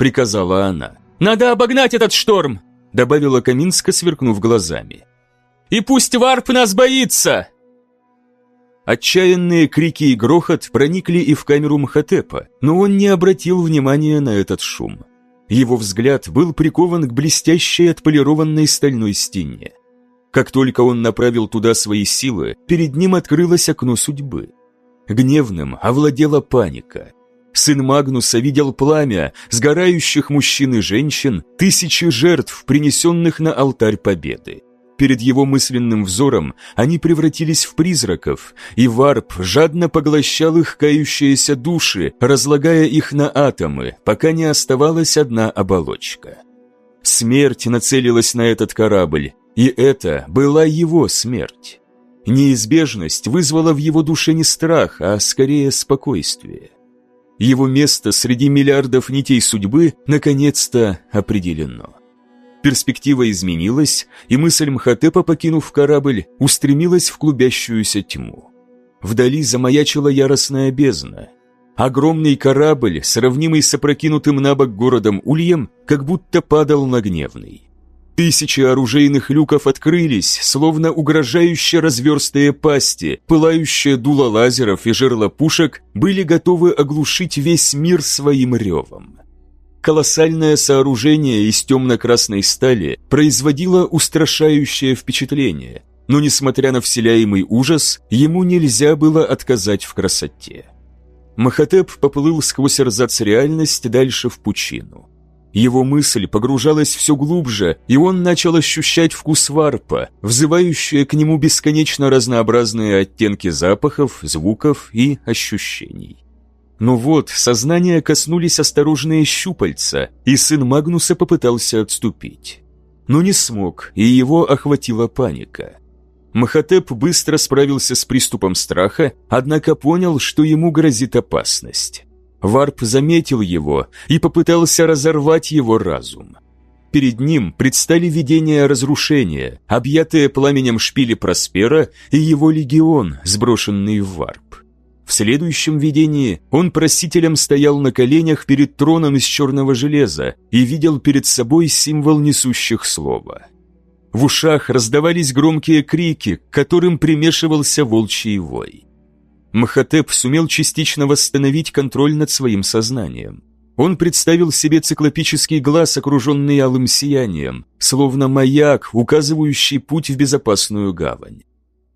приказала она. «Надо обогнать этот шторм!» добавила Каминска, сверкнув глазами. «И пусть варп нас боится!» Отчаянные крики и грохот проникли и в камеру Мхотепа, но он не обратил внимания на этот шум. Его взгляд был прикован к блестящей отполированной стальной стене. Как только он направил туда свои силы, перед ним открылось окно судьбы. Гневным овладела паника. Сын Магнуса видел пламя, сгорающих мужчин и женщин, тысячи жертв, принесенных на алтарь победы. Перед его мысленным взором они превратились в призраков, и варп жадно поглощал их кающиеся души, разлагая их на атомы, пока не оставалась одна оболочка. Смерть нацелилась на этот корабль, и это была его смерть. Неизбежность вызвала в его душе не страх, а скорее спокойствие. Его место среди миллиардов нитей судьбы наконец-то определено. Перспектива изменилась, и мысль Мхотепа, покинув корабль, устремилась в клубящуюся тьму. Вдали замаячила яростная бездна. Огромный корабль, сравнимый с опрокинутым на бок городом Ульем, как будто падал на гневный. Тысячи оружейных люков открылись, словно угрожающие разверстые пасти, пылающие дуло лазеров и жерла пушек были готовы оглушить весь мир своим ревом. Колоссальное сооружение из темно-красной стали производило устрашающее впечатление, но, несмотря на вселяемый ужас, ему нельзя было отказать в красоте. Махатеп поплыл сквозь рзац реальность дальше в пучину. Его мысль погружалась все глубже, и он начал ощущать вкус варпа, взывающие к нему бесконечно разнообразные оттенки запахов, звуков и ощущений. Но вот сознание коснулись осторожные щупальца, и сын Магнуса попытался отступить. Но не смог, и его охватила паника. Махатеп быстро справился с приступом страха, однако понял, что ему грозит опасность. Варп заметил его и попытался разорвать его разум. Перед ним предстали видения разрушения, объятые пламенем шпили Проспера и его легион, сброшенный в Варп. В следующем видении он просителем стоял на коленях перед троном из черного железа и видел перед собой символ несущих слова. В ушах раздавались громкие крики, к которым примешивался волчий вой. Махатеп сумел частично восстановить контроль над своим сознанием. Он представил себе циклопический глаз, окруженный алым сиянием, словно маяк, указывающий путь в безопасную гавань.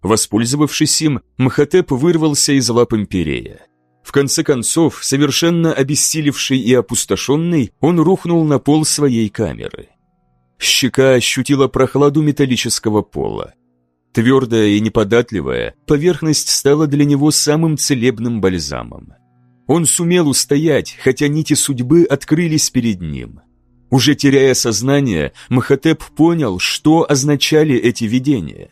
Воспользовавшись им, Махатеп вырвался из лап Империя. В конце концов, совершенно обессилевший и опустошенный, он рухнул на пол своей камеры. Щека ощутила прохладу металлического пола. Твердая и неподатливая, поверхность стала для него самым целебным бальзамом. Он сумел устоять, хотя нити судьбы открылись перед ним. Уже теряя сознание, Махатеп понял, что означали эти видения.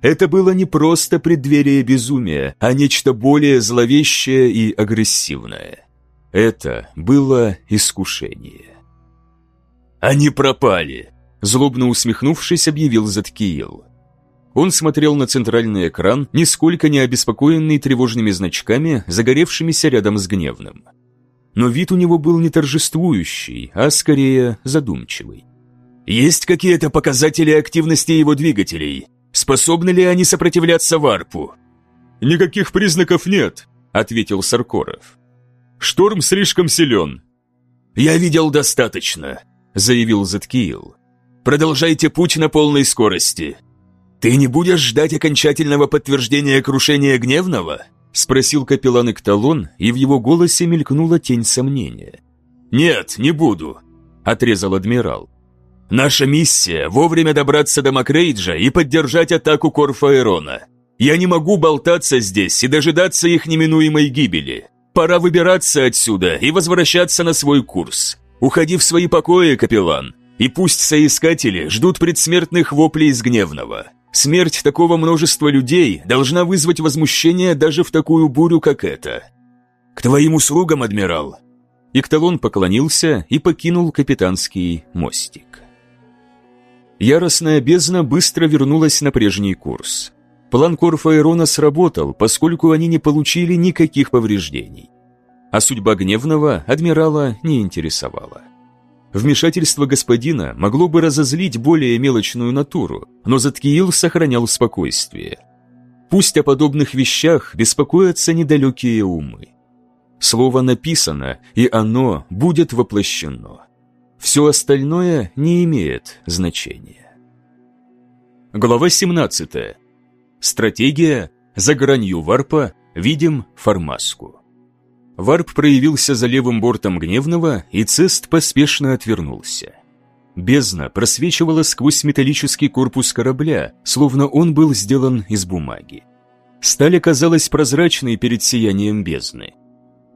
Это было не просто преддверие безумия, а нечто более зловещее и агрессивное. Это было искушение. «Они пропали!» Злобно усмехнувшись, объявил Заткиил. Он смотрел на центральный экран, нисколько не обеспокоенный тревожными значками, загоревшимися рядом с гневным. Но вид у него был не торжествующий, а скорее задумчивый. «Есть какие-то показатели активности его двигателей? Способны ли они сопротивляться варпу?» «Никаких признаков нет», — ответил Саркоров. «Шторм слишком силен». «Я видел достаточно», — заявил Заткиил. «Продолжайте путь на полной скорости. «Ты не будешь ждать окончательного подтверждения крушения Гневного?» — спросил капеллан Экталон, и в его голосе мелькнула тень сомнения. «Нет, не буду», — отрезал адмирал. «Наша миссия — вовремя добраться до Макрейджа и поддержать атаку Корфаэрона. Я не могу болтаться здесь и дожидаться их неминуемой гибели. Пора выбираться отсюда и возвращаться на свой курс. Уходи в свои покои, капеллан, и пусть соискатели ждут предсмертных воплей из Гневного». Смерть такого множества людей должна вызвать возмущение даже в такую бурю, как эта. К твоим услугам, адмирал!» Икталон поклонился и покинул капитанский мостик. Яростная бездна быстро вернулась на прежний курс. План Корфаэрона сработал, поскольку они не получили никаких повреждений. А судьба Гневного адмирала не интересовала. Вмешательство господина могло бы разозлить более мелочную натуру, но Заткиил сохранял спокойствие. Пусть о подобных вещах беспокоятся недалекие умы. Слово написано, и оно будет воплощено. Все остальное не имеет значения. Глава 17. Стратегия «За гранью варпа видим формаску». Варп проявился за левым бортом гневного, и Цест поспешно отвернулся. Бездна просвечивала сквозь металлический корпус корабля, словно он был сделан из бумаги. Сталь оказалась прозрачной перед сиянием бездны.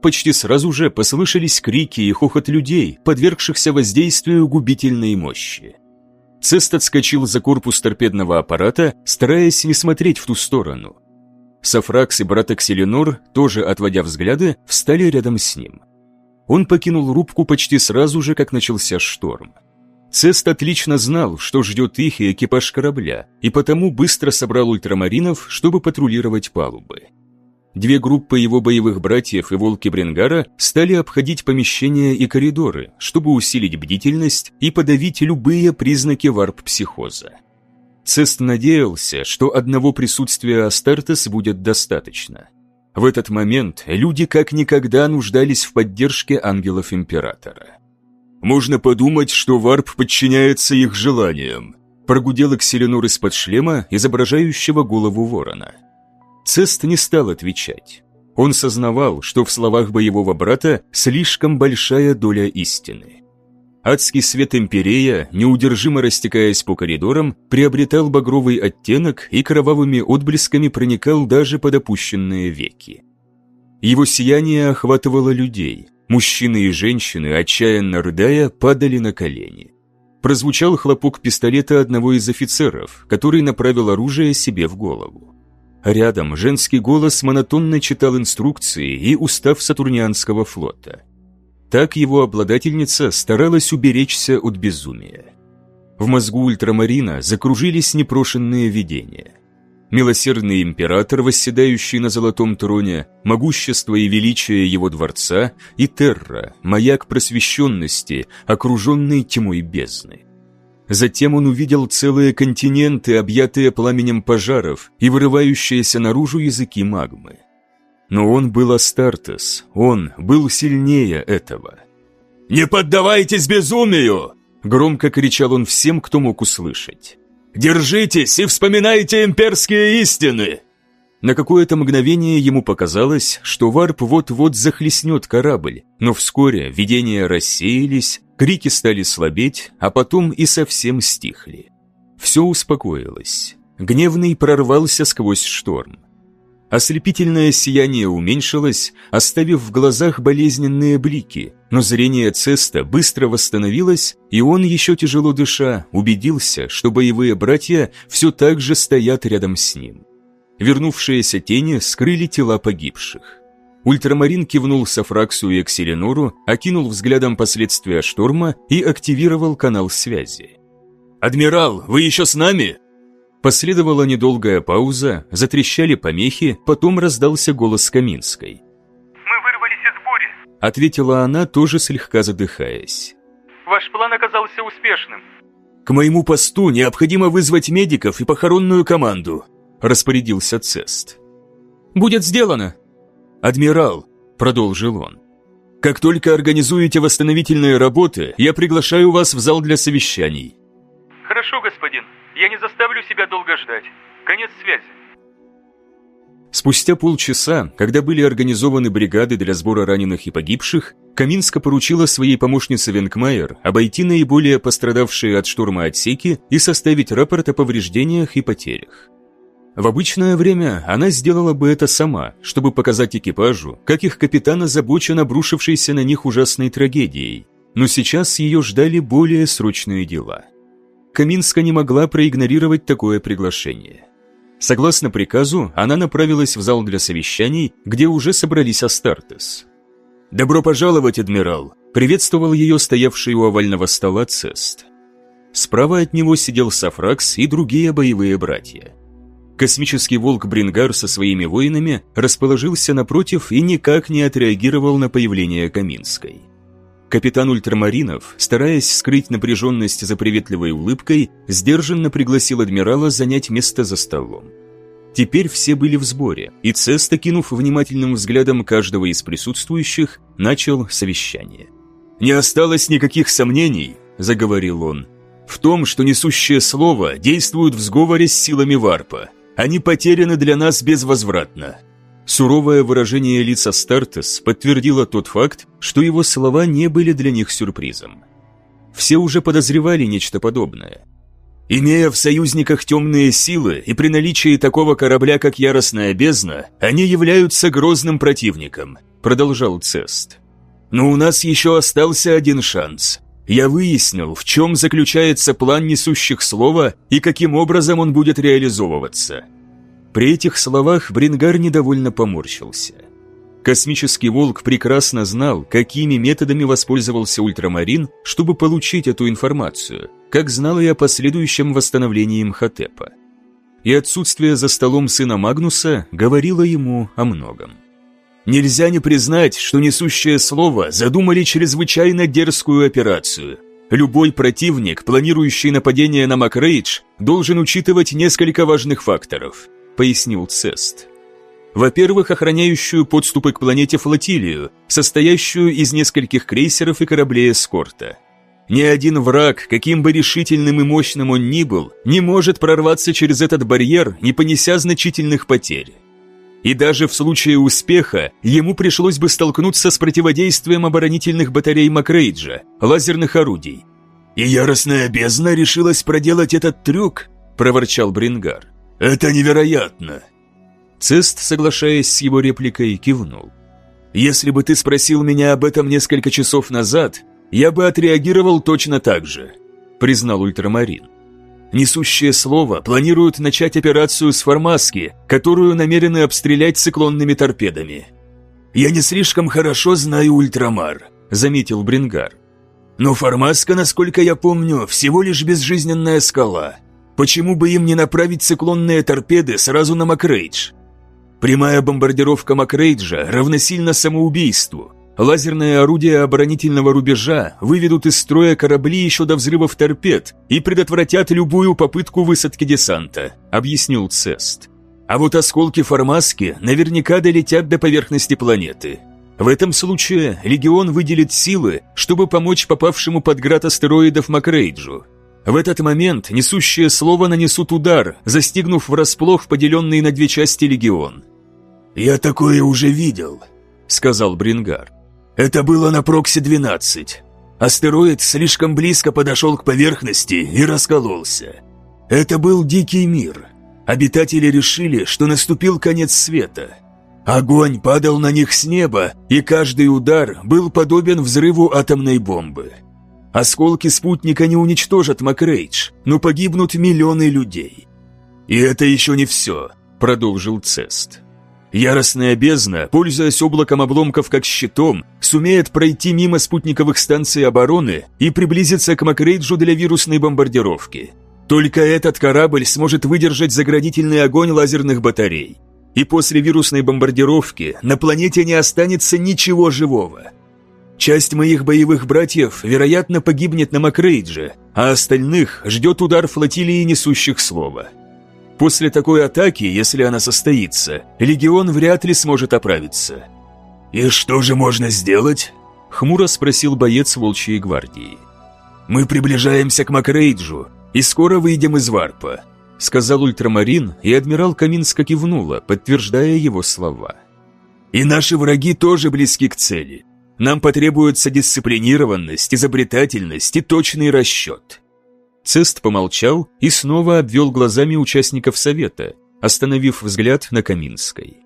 Почти сразу же послышались крики и хохот людей, подвергшихся воздействию губительной мощи. Цест отскочил за корпус торпедного аппарата, стараясь не смотреть в ту сторону. Сафракс и брат Акселенор, тоже отводя взгляды, встали рядом с ним. Он покинул рубку почти сразу же, как начался шторм. Цест отлично знал, что ждет их и экипаж корабля, и потому быстро собрал ультрамаринов, чтобы патрулировать палубы. Две группы его боевых братьев и волки Бренгара стали обходить помещения и коридоры, чтобы усилить бдительность и подавить любые признаки варп-психоза. Цест надеялся, что одного присутствия Астартес будет достаточно. В этот момент люди как никогда нуждались в поддержке ангелов Императора. «Можно подумать, что варп подчиняется их желаниям», прогудел Экселенор из-под шлема, изображающего голову ворона. Цест не стал отвечать. Он сознавал, что в словах боевого брата слишком большая доля истины. Адский свет Империя, неудержимо растекаясь по коридорам, приобретал багровый оттенок и кровавыми отблесками проникал даже под опущенные веки. Его сияние охватывало людей. Мужчины и женщины, отчаянно рыдая, падали на колени. Прозвучал хлопок пистолета одного из офицеров, который направил оружие себе в голову. Рядом женский голос монотонно читал инструкции и устав Сатурнианского флота – так его обладательница старалась уберечься от безумия. В мозгу ультрамарина закружились непрошенные видения. Милосердный император, восседающий на золотом троне, могущество и величие его дворца, и Терра, маяк просвещенности, окруженный тьмой бездны. Затем он увидел целые континенты, объятые пламенем пожаров и вырывающиеся наружу языки магмы. Но он был Астартес, он был сильнее этого. «Не поддавайтесь безумию!» Громко кричал он всем, кто мог услышать. «Держитесь и вспоминайте имперские истины!» На какое-то мгновение ему показалось, что варп вот-вот захлестнет корабль, но вскоре видения рассеялись, крики стали слабеть, а потом и совсем стихли. Все успокоилось. Гневный прорвался сквозь шторм. Ослепительное сияние уменьшилось, оставив в глазах болезненные блики, но зрение Цеста быстро восстановилось, и он, еще тяжело дыша, убедился, что боевые братья все так же стоят рядом с ним. Вернувшиеся тени скрыли тела погибших. Ультрамарин кивнул Сафраксу и Экселенору, окинул взглядом последствия шторма и активировал канал связи. «Адмирал, вы еще с нами?» Последовала недолгая пауза, затрещали помехи, потом раздался голос Каминской. «Мы вырвались из бури», — ответила она, тоже слегка задыхаясь. «Ваш план оказался успешным». «К моему посту необходимо вызвать медиков и похоронную команду», — распорядился Цест. «Будет сделано». «Адмирал», — продолжил он, — «как только организуете восстановительные работы, я приглашаю вас в зал для совещаний». «Хорошо, господин», я не заставлю себя долго ждать. Конец связи. Спустя полчаса, когда были организованы бригады для сбора раненых и погибших, Каминска поручила своей помощнице Венкмайер обойти наиболее пострадавшие от штурма отсеки и составить рапорт о повреждениях и потерях. В обычное время она сделала бы это сама, чтобы показать экипажу, как их капитан озабочен обрушившейся на них ужасной трагедией, но сейчас ее ждали более срочные дела – Каминска не могла проигнорировать такое приглашение. Согласно приказу, она направилась в зал для совещаний, где уже собрались Астартес. «Добро пожаловать, адмирал!» – приветствовал ее стоявший у овального стола Цест. Справа от него сидел Сафракс и другие боевые братья. Космический волк Брингар со своими воинами расположился напротив и никак не отреагировал на появление Каминской. Капитан ультрамаринов, стараясь скрыть напряженность за приветливой улыбкой, сдержанно пригласил адмирала занять место за столом. Теперь все были в сборе, и Цест, окинув внимательным взглядом каждого из присутствующих, начал совещание. «Не осталось никаких сомнений», — заговорил он, — «в том, что несущее слово действует в сговоре с силами варпа. Они потеряны для нас безвозвратно. Суровое выражение лица Стартес подтвердило тот факт, что его слова не были для них сюрпризом. Все уже подозревали нечто подобное. Имея в союзниках темные силы и при наличии такого корабля, как Яростная Бездна, они являются грозным противником, продолжал Цест. Но у нас еще остался один шанс. Я выяснил, в чем заключается план несущих слова и каким образом он будет реализовываться. При этих словах Брингар недовольно поморщился. Космический волк прекрасно знал, какими методами воспользовался ультрамарин, чтобы получить эту информацию, как знал и о последующем восстановлении Мхотепа. И отсутствие за столом сына Магнуса говорило ему о многом. Нельзя не признать, что несущее слово задумали чрезвычайно дерзкую операцию. Любой противник, планирующий нападение на Макрейдж, должен учитывать несколько важных факторов –— пояснил Цест. Во-первых, охраняющую подступы к планете флотилию, состоящую из нескольких крейсеров и кораблей эскорта. Ни один враг, каким бы решительным и мощным он ни был, не может прорваться через этот барьер, не понеся значительных потерь. И даже в случае успеха ему пришлось бы столкнуться с противодействием оборонительных батарей Макрейджа, лазерных орудий. «И яростная бездна решилась проделать этот трюк?» – проворчал Брингар. «Это невероятно!» Цест, соглашаясь с его репликой, кивнул. «Если бы ты спросил меня об этом несколько часов назад, я бы отреагировал точно так же», признал Ультрамарин. Несущее слово планируют начать операцию с Формаски, которую намерены обстрелять циклонными торпедами. «Я не слишком хорошо знаю Ультрамар», — заметил Брингар. «Но Формаска, насколько я помню, всего лишь безжизненная скала. Почему бы им не направить циклонные торпеды сразу на Макрейдж? Прямая бомбардировка Макрейджа равносильно самоубийству. Лазерные орудия оборонительного рубежа выведут из строя корабли еще до взрывов торпед и предотвратят любую попытку высадки десанта, объяснил Цест. А вот осколки Формаски наверняка долетят до поверхности планеты. В этом случае Легион выделит силы, чтобы помочь попавшему под град астероидов Макрейджу, в этот момент несущие слово нанесут удар, застигнув врасплох поделенный на две части легион. «Я такое уже видел», — сказал Брингар. «Это было на Прокси-12. Астероид слишком близко подошел к поверхности и раскололся. Это был дикий мир. Обитатели решили, что наступил конец света. Огонь падал на них с неба, и каждый удар был подобен взрыву атомной бомбы. Осколки спутника не уничтожат Макрейдж, но погибнут миллионы людей. «И это еще не все», — продолжил Цест. Яростная бездна, пользуясь облаком обломков как щитом, сумеет пройти мимо спутниковых станций обороны и приблизиться к Макрейджу для вирусной бомбардировки. Только этот корабль сможет выдержать заградительный огонь лазерных батарей. И после вирусной бомбардировки на планете не останется ничего живого. Часть моих боевых братьев, вероятно, погибнет на Макрейдже, а остальных ждет удар флотилии несущих слова. После такой атаки, если она состоится, легион вряд ли сможет оправиться. «И что же можно сделать?» — хмуро спросил боец Волчьей гвардии. «Мы приближаемся к Макрейджу и скоро выйдем из варпа», — сказал ультрамарин, и адмирал Каминска кивнула, подтверждая его слова. «И наши враги тоже близки к цели. Нам потребуется дисциплинированность, изобретательность и точный расчет». Цест помолчал и снова обвел глазами участников совета, остановив взгляд на Каминской.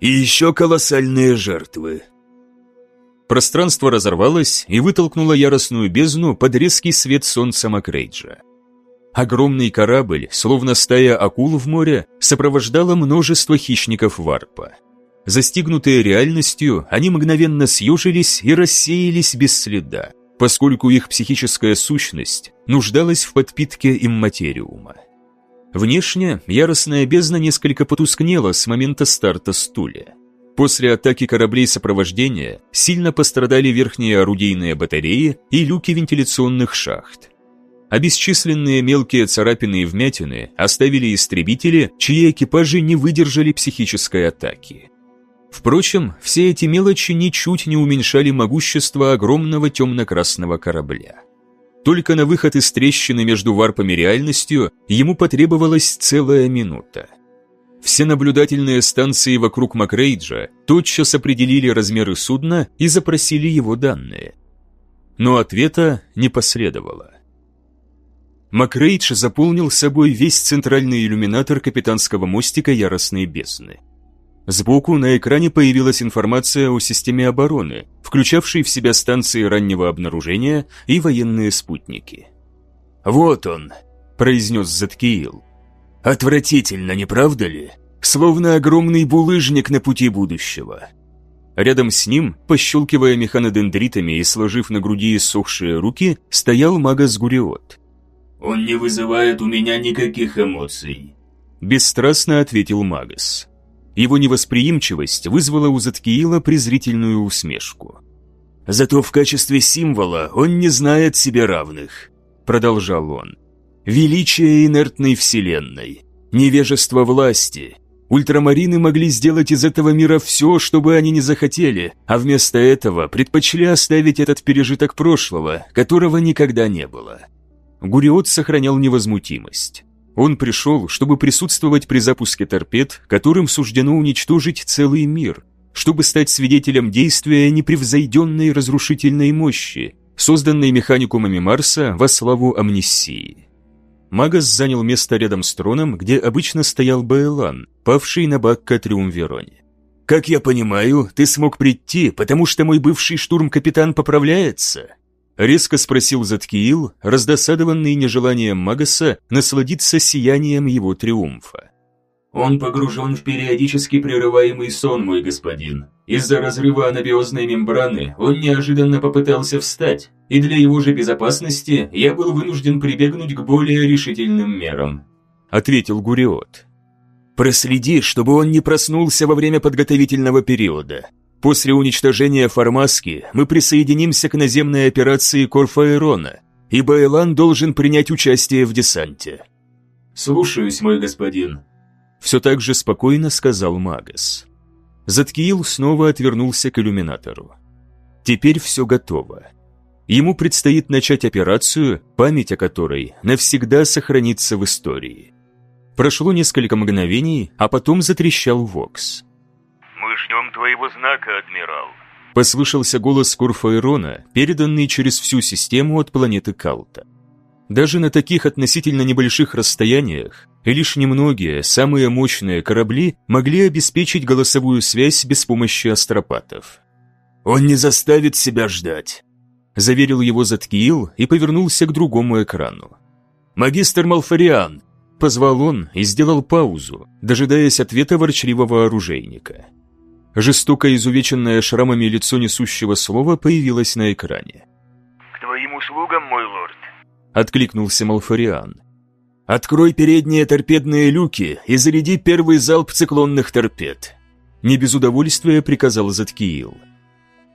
«И еще колоссальные жертвы». Пространство разорвалось и вытолкнуло яростную бездну под резкий свет солнца Макрейджа. Огромный корабль, словно стая акул в море, сопровождало множество хищников варпа. Застигнутые реальностью, они мгновенно съежились и рассеялись без следа, поскольку их психическая сущность нуждалась в подпитке имматериума. Внешне яростная бездна несколько потускнела с момента старта стуля. После атаки кораблей сопровождения сильно пострадали верхние орудийные батареи и люки вентиляционных шахт. А бесчисленные мелкие царапины и вмятины оставили истребители, чьи экипажи не выдержали психической атаки. Впрочем, все эти мелочи ничуть не уменьшали могущество огромного темно-красного корабля. Только на выход из трещины между варпами реальностью ему потребовалась целая минута. Все наблюдательные станции вокруг Макрейджа тотчас определили размеры судна и запросили его данные. Но ответа не последовало. Макрейдж заполнил собой весь центральный иллюминатор капитанского мостика Яростной бездны. Сбоку на экране появилась информация о системе обороны, включавшей в себя станции раннего обнаружения и военные спутники. «Вот он», – произнес Заткиил. «Отвратительно, не правда ли? Словно огромный булыжник на пути будущего». Рядом с ним, пощелкивая механодендритами и сложив на груди иссохшие руки, стоял магас Гуриот. «Он не вызывает у меня никаких эмоций», – бесстрастно ответил Магас. Его невосприимчивость вызвала у Заткиила презрительную усмешку. «Зато в качестве символа он не знает себе равных», – продолжал он. «Величие инертной вселенной, невежество власти. Ультрамарины могли сделать из этого мира все, что бы они ни захотели, а вместо этого предпочли оставить этот пережиток прошлого, которого никогда не было». Гуриот сохранял невозмутимость. Он пришел, чтобы присутствовать при запуске торпед, которым суждено уничтожить целый мир, чтобы стать свидетелем действия непревзойденной разрушительной мощи, созданной механикумами Марса во славу амнисии. Магас занял место рядом с троном, где обычно стоял Баэлан, павший на Бакка Триумвероне. «Как я понимаю, ты смог прийти, потому что мой бывший штурм-капитан поправляется?» Резко спросил Заткиил, раздосадованный нежеланием Магаса насладиться сиянием его триумфа. «Он погружен в периодически прерываемый сон, мой господин. Из-за разрыва анабиозной мембраны он неожиданно попытался встать, и для его же безопасности я был вынужден прибегнуть к более решительным мерам», — ответил Гуриот. «Проследи, чтобы он не проснулся во время подготовительного периода. После уничтожения Формаски мы присоединимся к наземной операции Корфаэрона, и Байлан должен принять участие в десанте». «Слушаюсь, мой господин», — все так же спокойно сказал Магас. Заткиил снова отвернулся к иллюминатору. Теперь все готово. Ему предстоит начать операцию, память о которой навсегда сохранится в истории. Прошло несколько мгновений, а потом затрещал Вокс ждем твоего знака, адмирал». Послышался голос Курфаэрона, переданный через всю систему от планеты Калта. Даже на таких относительно небольших расстояниях лишь немногие, самые мощные корабли могли обеспечить голосовую связь без помощи астропатов. «Он не заставит себя ждать», – заверил его Заткиил и повернулся к другому экрану. «Магистр Малфариан!» – позвал он и сделал паузу, дожидаясь ответа ворчливого оружейника. Жестоко изувеченное шрамами лицо несущего слова появилось на экране. «К твоим услугам, мой лорд!» — откликнулся Малфариан. «Открой передние торпедные люки и заряди первый залп циклонных торпед!» Не без удовольствия приказал Заткиил.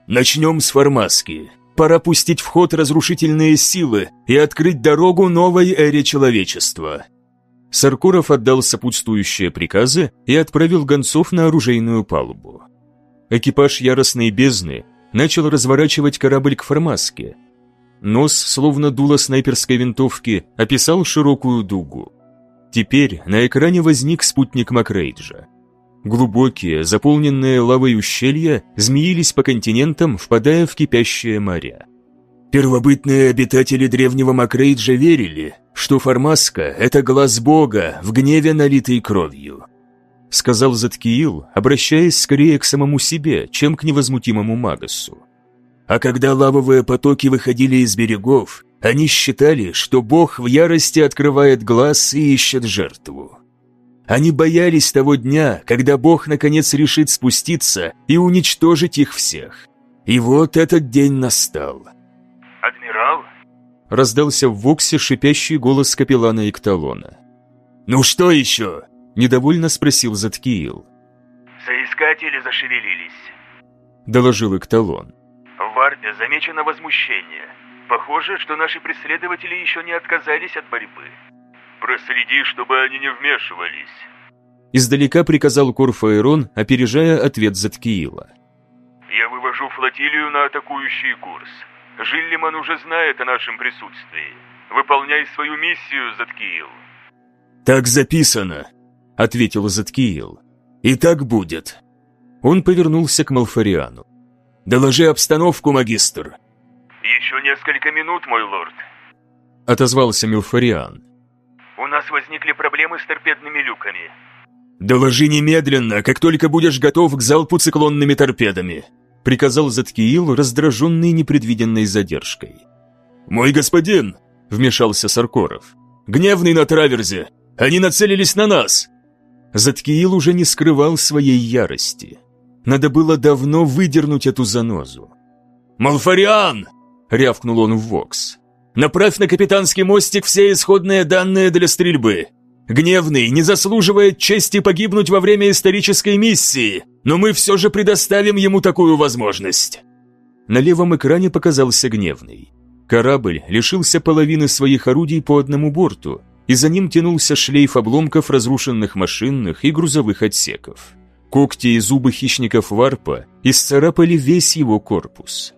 «Начнем с Формаски. Пора пустить в ход разрушительные силы и открыть дорогу новой эре человечества!» Саркуров отдал сопутствующие приказы и отправил гонцов на оружейную палубу. Экипаж яростной бездны начал разворачивать корабль к Формаске. Нос, словно дуло снайперской винтовки, описал широкую дугу. Теперь на экране возник спутник Макрейджа. Глубокие, заполненные лавой ущелья змеились по континентам, впадая в кипящие моря. Первобытные обитатели древнего Макрейджа верили, что Формаска – это глаз Бога в гневе, налитой кровью. Сказал Заткиил, обращаясь скорее к самому себе, чем к невозмутимому Магасу. А когда лавовые потоки выходили из берегов, они считали, что Бог в ярости открывает глаз и ищет жертву. Они боялись того дня, когда Бог наконец решит спуститься и уничтожить их всех. И вот этот день настал. Раздался в Воксе шипящий голос капеллана Икталона. «Ну что еще?» – недовольно спросил Заткиил. «За Искатели зашевелились. Доложил Экталон. В Варпе замечено возмущение. Похоже, что наши преследователи еще не отказались от борьбы. Проследи, чтобы они не вмешивались. Издалека приказал Корфаэрон, опережая ответ Заткиила. Я вывожу флотилию на атакующий курс. Жиллиман уже знает о нашем присутствии. Выполняй свою миссию, Заткиил. Так записано, ответил Заткиил. И так будет. Он повернулся к Малфариану. «Доложи обстановку, магистр!» «Еще несколько минут, мой лорд!» Отозвался Милфариан. «У нас возникли проблемы с торпедными люками». «Доложи немедленно, как только будешь готов к залпу циклонными торпедами!» Приказал Заткиил, раздраженный непредвиденной задержкой. «Мой господин!» — вмешался Саркоров. «Гневный на траверзе! Они нацелились на нас!» Заткиил уже не скрывал своей ярости. Надо было давно выдернуть эту занозу. «Малфариан!» — рявкнул он в Вокс. «Направь на капитанский мостик все исходные данные для стрельбы. Гневный не заслуживает чести погибнуть во время исторической миссии, но мы все же предоставим ему такую возможность». На левом экране показался Гневный. Корабль лишился половины своих орудий по одному борту, и за ним тянулся шлейф обломков разрушенных машинных и грузовых отсеков. Когти и зубы хищников варпа исцарапали весь его корпус.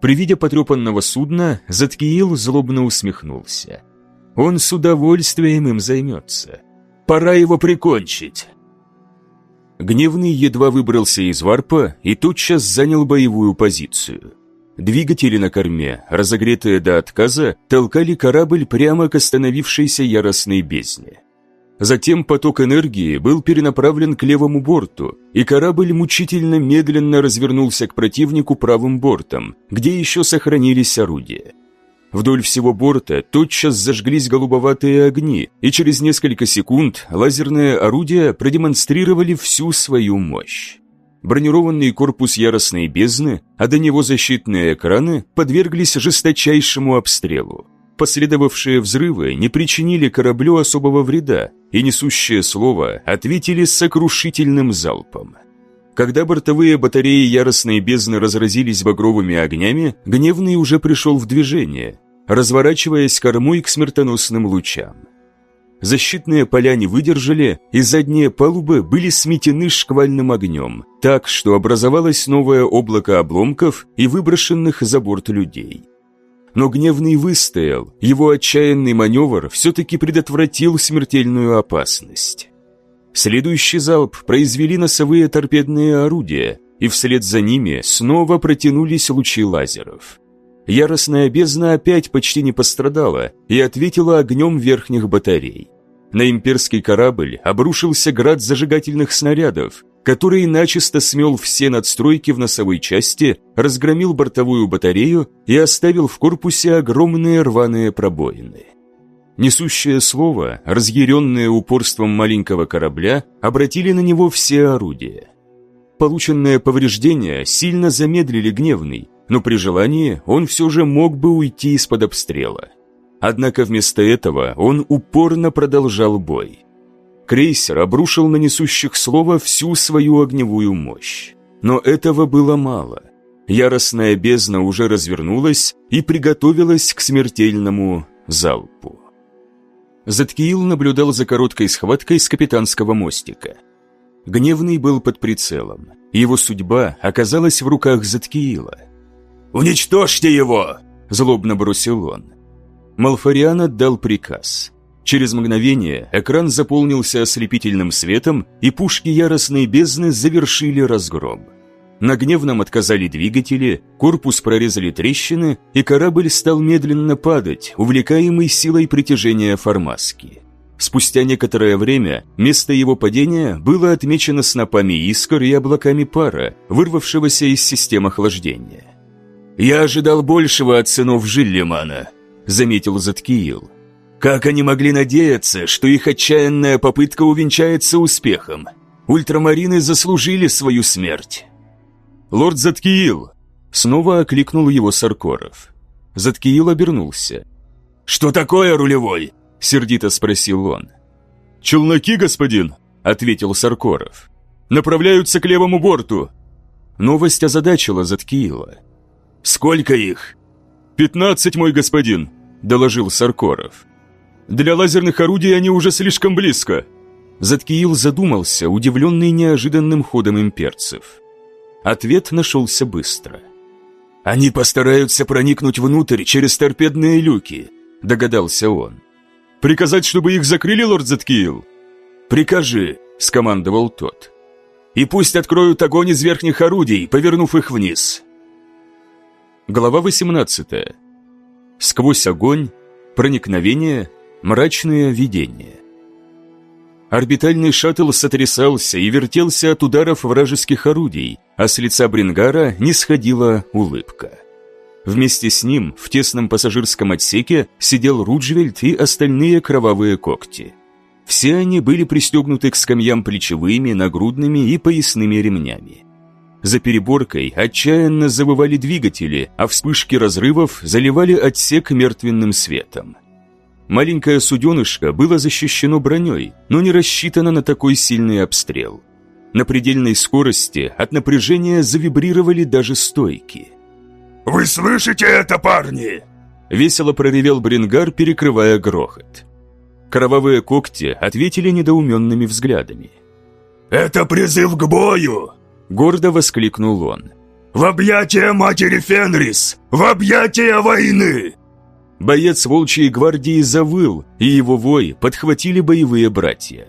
При виде потрепанного судна Заткиил злобно усмехнулся. Он с удовольствием им займется. Пора его прикончить. Гневный едва выбрался из варпа и тотчас занял боевую позицию. Двигатели на корме, разогретые до отказа, толкали корабль прямо к остановившейся яростной бездне. Затем поток энергии был перенаправлен к левому борту, и корабль мучительно медленно развернулся к противнику правым бортом, где еще сохранились орудия. Вдоль всего борта тотчас зажглись голубоватые огни, и через несколько секунд лазерные орудия продемонстрировали всю свою мощь. Бронированный корпус яростной бездны, а до него защитные экраны подверглись жесточайшему обстрелу. Последовавшие взрывы не причинили кораблю особого вреда, и несущее слово ответили сокрушительным залпом. Когда бортовые батареи яростной бездны разразились багровыми огнями, Гневный уже пришел в движение, разворачиваясь кормой к смертоносным лучам. Защитные поля не выдержали, и задние палубы были сметены шквальным огнем, так, что образовалось новое облако обломков и выброшенных за борт людей. Но Гневный выстоял, его отчаянный маневр все-таки предотвратил смертельную опасность. Следующий залп произвели носовые торпедные орудия, и вслед за ними снова протянулись лучи лазеров. Яростная бездна опять почти не пострадала и ответила огнем верхних батарей. На имперский корабль обрушился град зажигательных снарядов, который начисто смел все надстройки в носовой части, разгромил бортовую батарею и оставил в корпусе огромные рваные пробоины. Несущее слово, разъяренное упорством маленького корабля, обратили на него все орудия. Полученные повреждения сильно замедлили гневный, но при желании он все же мог бы уйти из-под обстрела. Однако вместо этого он упорно продолжал бой. Крейсер обрушил на несущих слова всю свою огневую мощь. Но этого было мало. Яростная бездна уже развернулась и приготовилась к смертельному залпу. Заткиил наблюдал за короткой схваткой с капитанского мостика. Гневный был под прицелом. Его судьба оказалась в руках Заткиила. «Уничтожьте его!» – злобно бросил он. Малфариан отдал приказ. Через мгновение экран заполнился ослепительным светом, и пушки яростной бездны завершили разгром. На гневном отказали двигатели, корпус прорезали трещины, и корабль стал медленно падать, увлекаемый силой притяжения формаски. Спустя некоторое время место его падения было отмечено снопами искр и облаками пара, вырвавшегося из систем охлаждения. «Я ожидал большего от сынов Жиллимана», — заметил Заткиил. Как они могли надеяться, что их отчаянная попытка увенчается успехом? Ультрамарины заслужили свою смерть. «Лорд Заткиил!» Снова окликнул его Саркоров. Заткиил обернулся. «Что такое, рулевой?» Сердито спросил он. «Челноки, господин!» Ответил Саркоров. Направляются к левому борту!» Новость озадачила Заткиила. «Сколько их?» «Пятнадцать, мой господин», — доложил Саркоров. «Для лазерных орудий они уже слишком близко». Заткиил задумался, удивленный неожиданным ходом имперцев. Ответ нашелся быстро. «Они постараются проникнуть внутрь через торпедные люки», — догадался он. «Приказать, чтобы их закрыли, лорд Заткиил?» «Прикажи», — скомандовал тот. «И пусть откроют огонь из верхних орудий, повернув их вниз». Глава 18. Сквозь огонь, проникновение, мрачное видение. Орбитальный шаттл сотрясался и вертелся от ударов вражеских орудий, а с лица Брингара не сходила улыбка. Вместе с ним в тесном пассажирском отсеке сидел Руджвельд и остальные кровавые когти. Все они были пристегнуты к скамьям плечевыми, нагрудными и поясными ремнями. За переборкой отчаянно завывали двигатели, а вспышки разрывов заливали отсек мертвенным светом. Маленькое суденышко было защищено броней, но не рассчитано на такой сильный обстрел. На предельной скорости от напряжения завибрировали даже стойки. «Вы слышите это, парни?» Весело проревел Брингар, перекрывая грохот. Кровавые когти ответили недоуменными взглядами. «Это призыв к бою!» Гордо воскликнул он. «В объятия матери Фенрис! В объятия войны!» Боец волчьей гвардии завыл, и его вой подхватили боевые братья.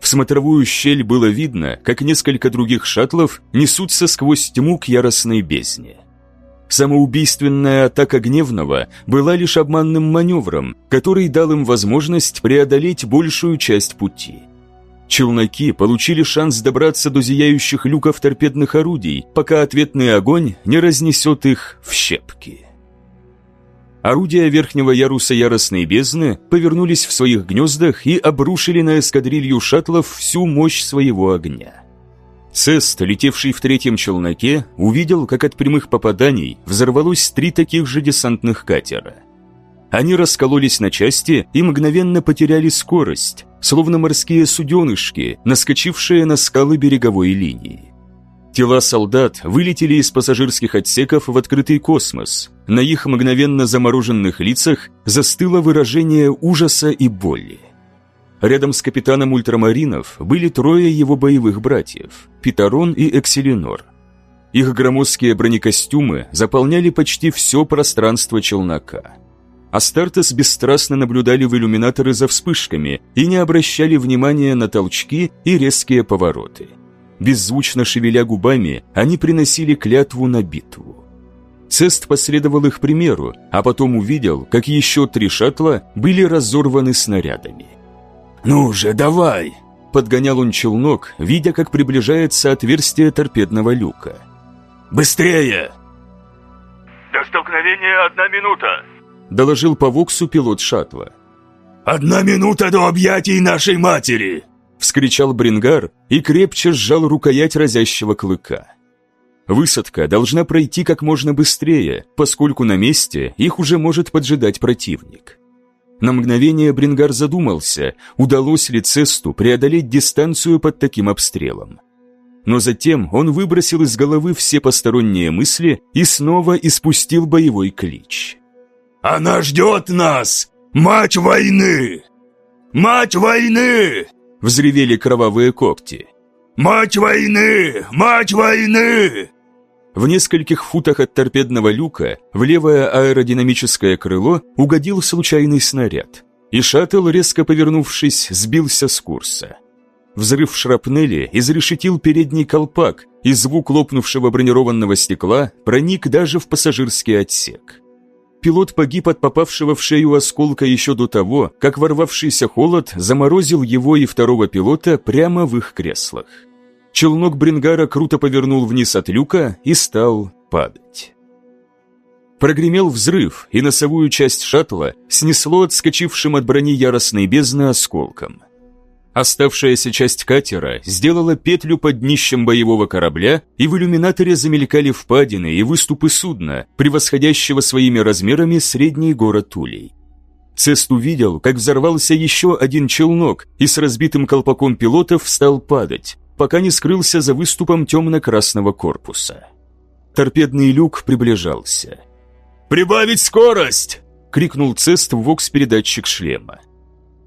В смотровую щель было видно, как несколько других шаттлов несутся сквозь тьму к яростной бездне. Самоубийственная атака Гневного была лишь обманным маневром, который дал им возможность преодолеть большую часть пути. Челноки получили шанс добраться до зияющих люков торпедных орудий, пока ответный огонь не разнесет их в щепки. Орудия верхнего яруса яростной бездны повернулись в своих гнездах и обрушили на эскадрилью шаттлов всю мощь своего огня. Цест, летевший в третьем челноке, увидел, как от прямых попаданий взорвалось три таких же десантных катера. Они раскололись на части и мгновенно потеряли скорость, словно морские суденышки, наскочившие на скалы береговой линии. Тела солдат вылетели из пассажирских отсеков в открытый космос. На их мгновенно замороженных лицах застыло выражение ужаса и боли. Рядом с капитаном ультрамаринов были трое его боевых братьев – Питарон и Экселинор. Их громоздкие бронекостюмы заполняли почти все пространство челнока. Астартес бесстрастно наблюдали в иллюминаторы за вспышками и не обращали внимания на толчки и резкие повороты. Беззвучно шевеля губами, они приносили клятву на битву. Цест последовал их примеру, а потом увидел, как еще три шаттла были разорваны снарядами. «Ну же, давай!» – подгонял он челнок, видя, как приближается отверстие торпедного люка. «Быстрее!» «До столкновения одна минута!» Доложил по Воксу пилот шаттла. «Одна минута до объятий нашей матери!» вскричал Брингар и крепче сжал рукоять разящего клыка. Высадка должна пройти как можно быстрее, поскольку на месте их уже может поджидать противник. На мгновение Брингар задумался, удалось ли Цесту преодолеть дистанцию под таким обстрелом. Но затем он выбросил из головы все посторонние мысли и снова испустил боевой клич. Она ждет нас! Мать войны! Мать войны!» Взревели кровавые когти. «Мать войны! Мать войны!» В нескольких футах от торпедного люка в левое аэродинамическое крыло угодил случайный снаряд, и шаттл, резко повернувшись, сбился с курса. Взрыв шрапнели изрешетил передний колпак, и звук лопнувшего бронированного стекла проник даже в пассажирский отсек. Пилот погиб от попавшего в шею осколка еще до того, как ворвавшийся холод заморозил его и второго пилота прямо в их креслах. Челнок Брингара круто повернул вниз от люка и стал падать. Прогремел взрыв, и носовую часть шаттла снесло отскочившим от брони яростной бездны осколком. Оставшаяся часть катера сделала петлю под днищем боевого корабля, и в иллюминаторе замелькали впадины и выступы судна, превосходящего своими размерами средний город Улей. Цест увидел, как взорвался еще один челнок и с разбитым колпаком пилотов стал падать, пока не скрылся за выступом темно-красного корпуса. Торпедный люк приближался. «Прибавить скорость!» — крикнул Цест в вокс-передатчик шлема.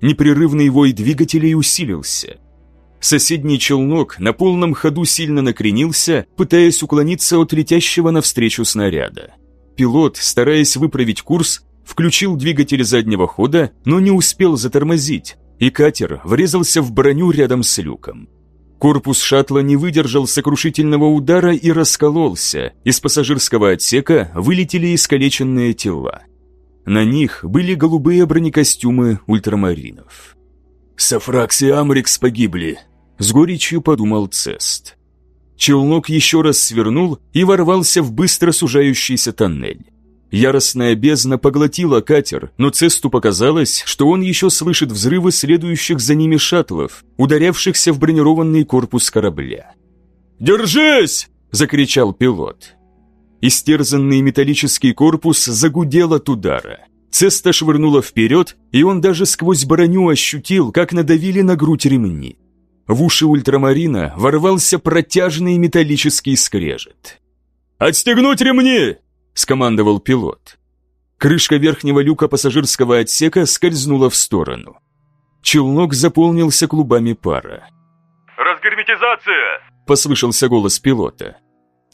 Непрерывный вой двигателей усилился. Соседний челнок на полном ходу сильно накренился, пытаясь уклониться от летящего навстречу снаряда. Пилот, стараясь выправить курс, включил двигатель заднего хода, но не успел затормозить, и катер врезался в броню рядом с люком. Корпус шаттла не выдержал сокрушительного удара и раскололся. Из пассажирского отсека вылетели искалеченные тела. На них были голубые бронекостюмы ультрамаринов. «Сафракс и Амрикс погибли», — с горечью подумал Цест. Челнок еще раз свернул и ворвался в быстро сужающийся тоннель. Яростная бездна поглотила катер, но Цесту показалось, что он еще слышит взрывы следующих за ними шаттлов, ударявшихся в бронированный корпус корабля. «Держись!» – закричал пилот. Истерзанный металлический корпус загудел от удара. Цеста швырнула вперед, и он даже сквозь броню ощутил, как надавили на грудь ремни. В уши ультрамарина ворвался протяжный металлический скрежет. «Отстегнуть ремни!» – скомандовал пилот. Крышка верхнего люка пассажирского отсека скользнула в сторону. Челнок заполнился клубами пара. «Разгерметизация!» – послышался голос пилота.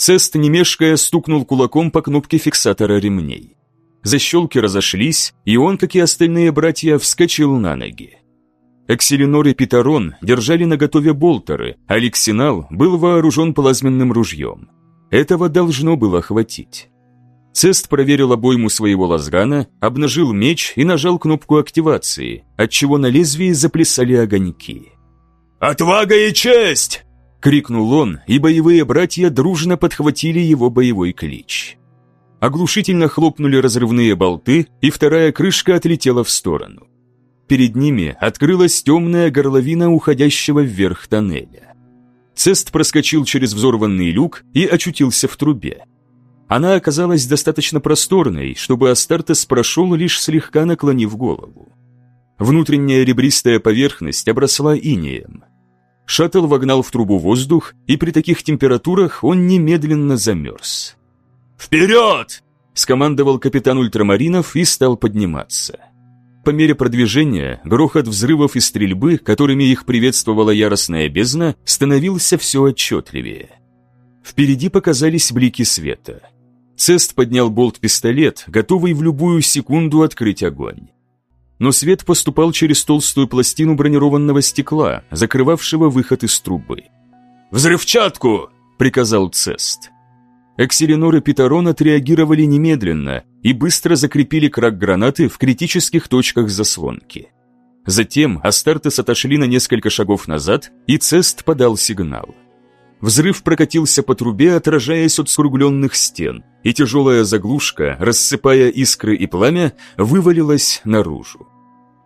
Цест, не мешкая, стукнул кулаком по кнопке фиксатора ремней. Защелки разошлись, и он, как и остальные братья, вскочил на ноги. Экселинор и Питарон держали наготове болтеры, а Лексинал был вооружен плазменным ружьем. Этого должно было хватить. Цест проверил обойму своего лазгана, обнажил меч и нажал кнопку активации, отчего на лезвии заплясали огоньки. «Отвага и честь!» — крикнул он, и боевые братья дружно подхватили его боевой клич. Оглушительно хлопнули разрывные болты, и вторая крышка отлетела в сторону. Перед ними открылась темная горловина уходящего вверх тоннеля. Цест проскочил через взорванный люк и очутился в трубе. Она оказалась достаточно просторной, чтобы Астартес прошел, лишь слегка наклонив голову. Внутренняя ребристая поверхность обросла инеем. Шаттл вогнал в трубу воздух, и при таких температурах он немедленно замерз. «Вперед!» – скомандовал капитан ультрамаринов и стал подниматься. По мере продвижения грохот взрывов и стрельбы, которыми их приветствовала яростная бездна, становился все отчетливее. Впереди показались блики света. Цест поднял болт-пистолет, готовый в любую секунду открыть огонь. Но свет поступал через толстую пластину бронированного стекла, закрывавшего выход из трубы. «Взрывчатку!» – приказал Цест. Экселинор и Питарон отреагировали немедленно и быстро закрепили крак гранаты в критических точках заслонки. Затем Астартес отошли на несколько шагов назад, и Цест подал сигнал. Взрыв прокатился по трубе, отражаясь от скругленных стен, и тяжелая заглушка, рассыпая искры и пламя, вывалилась наружу.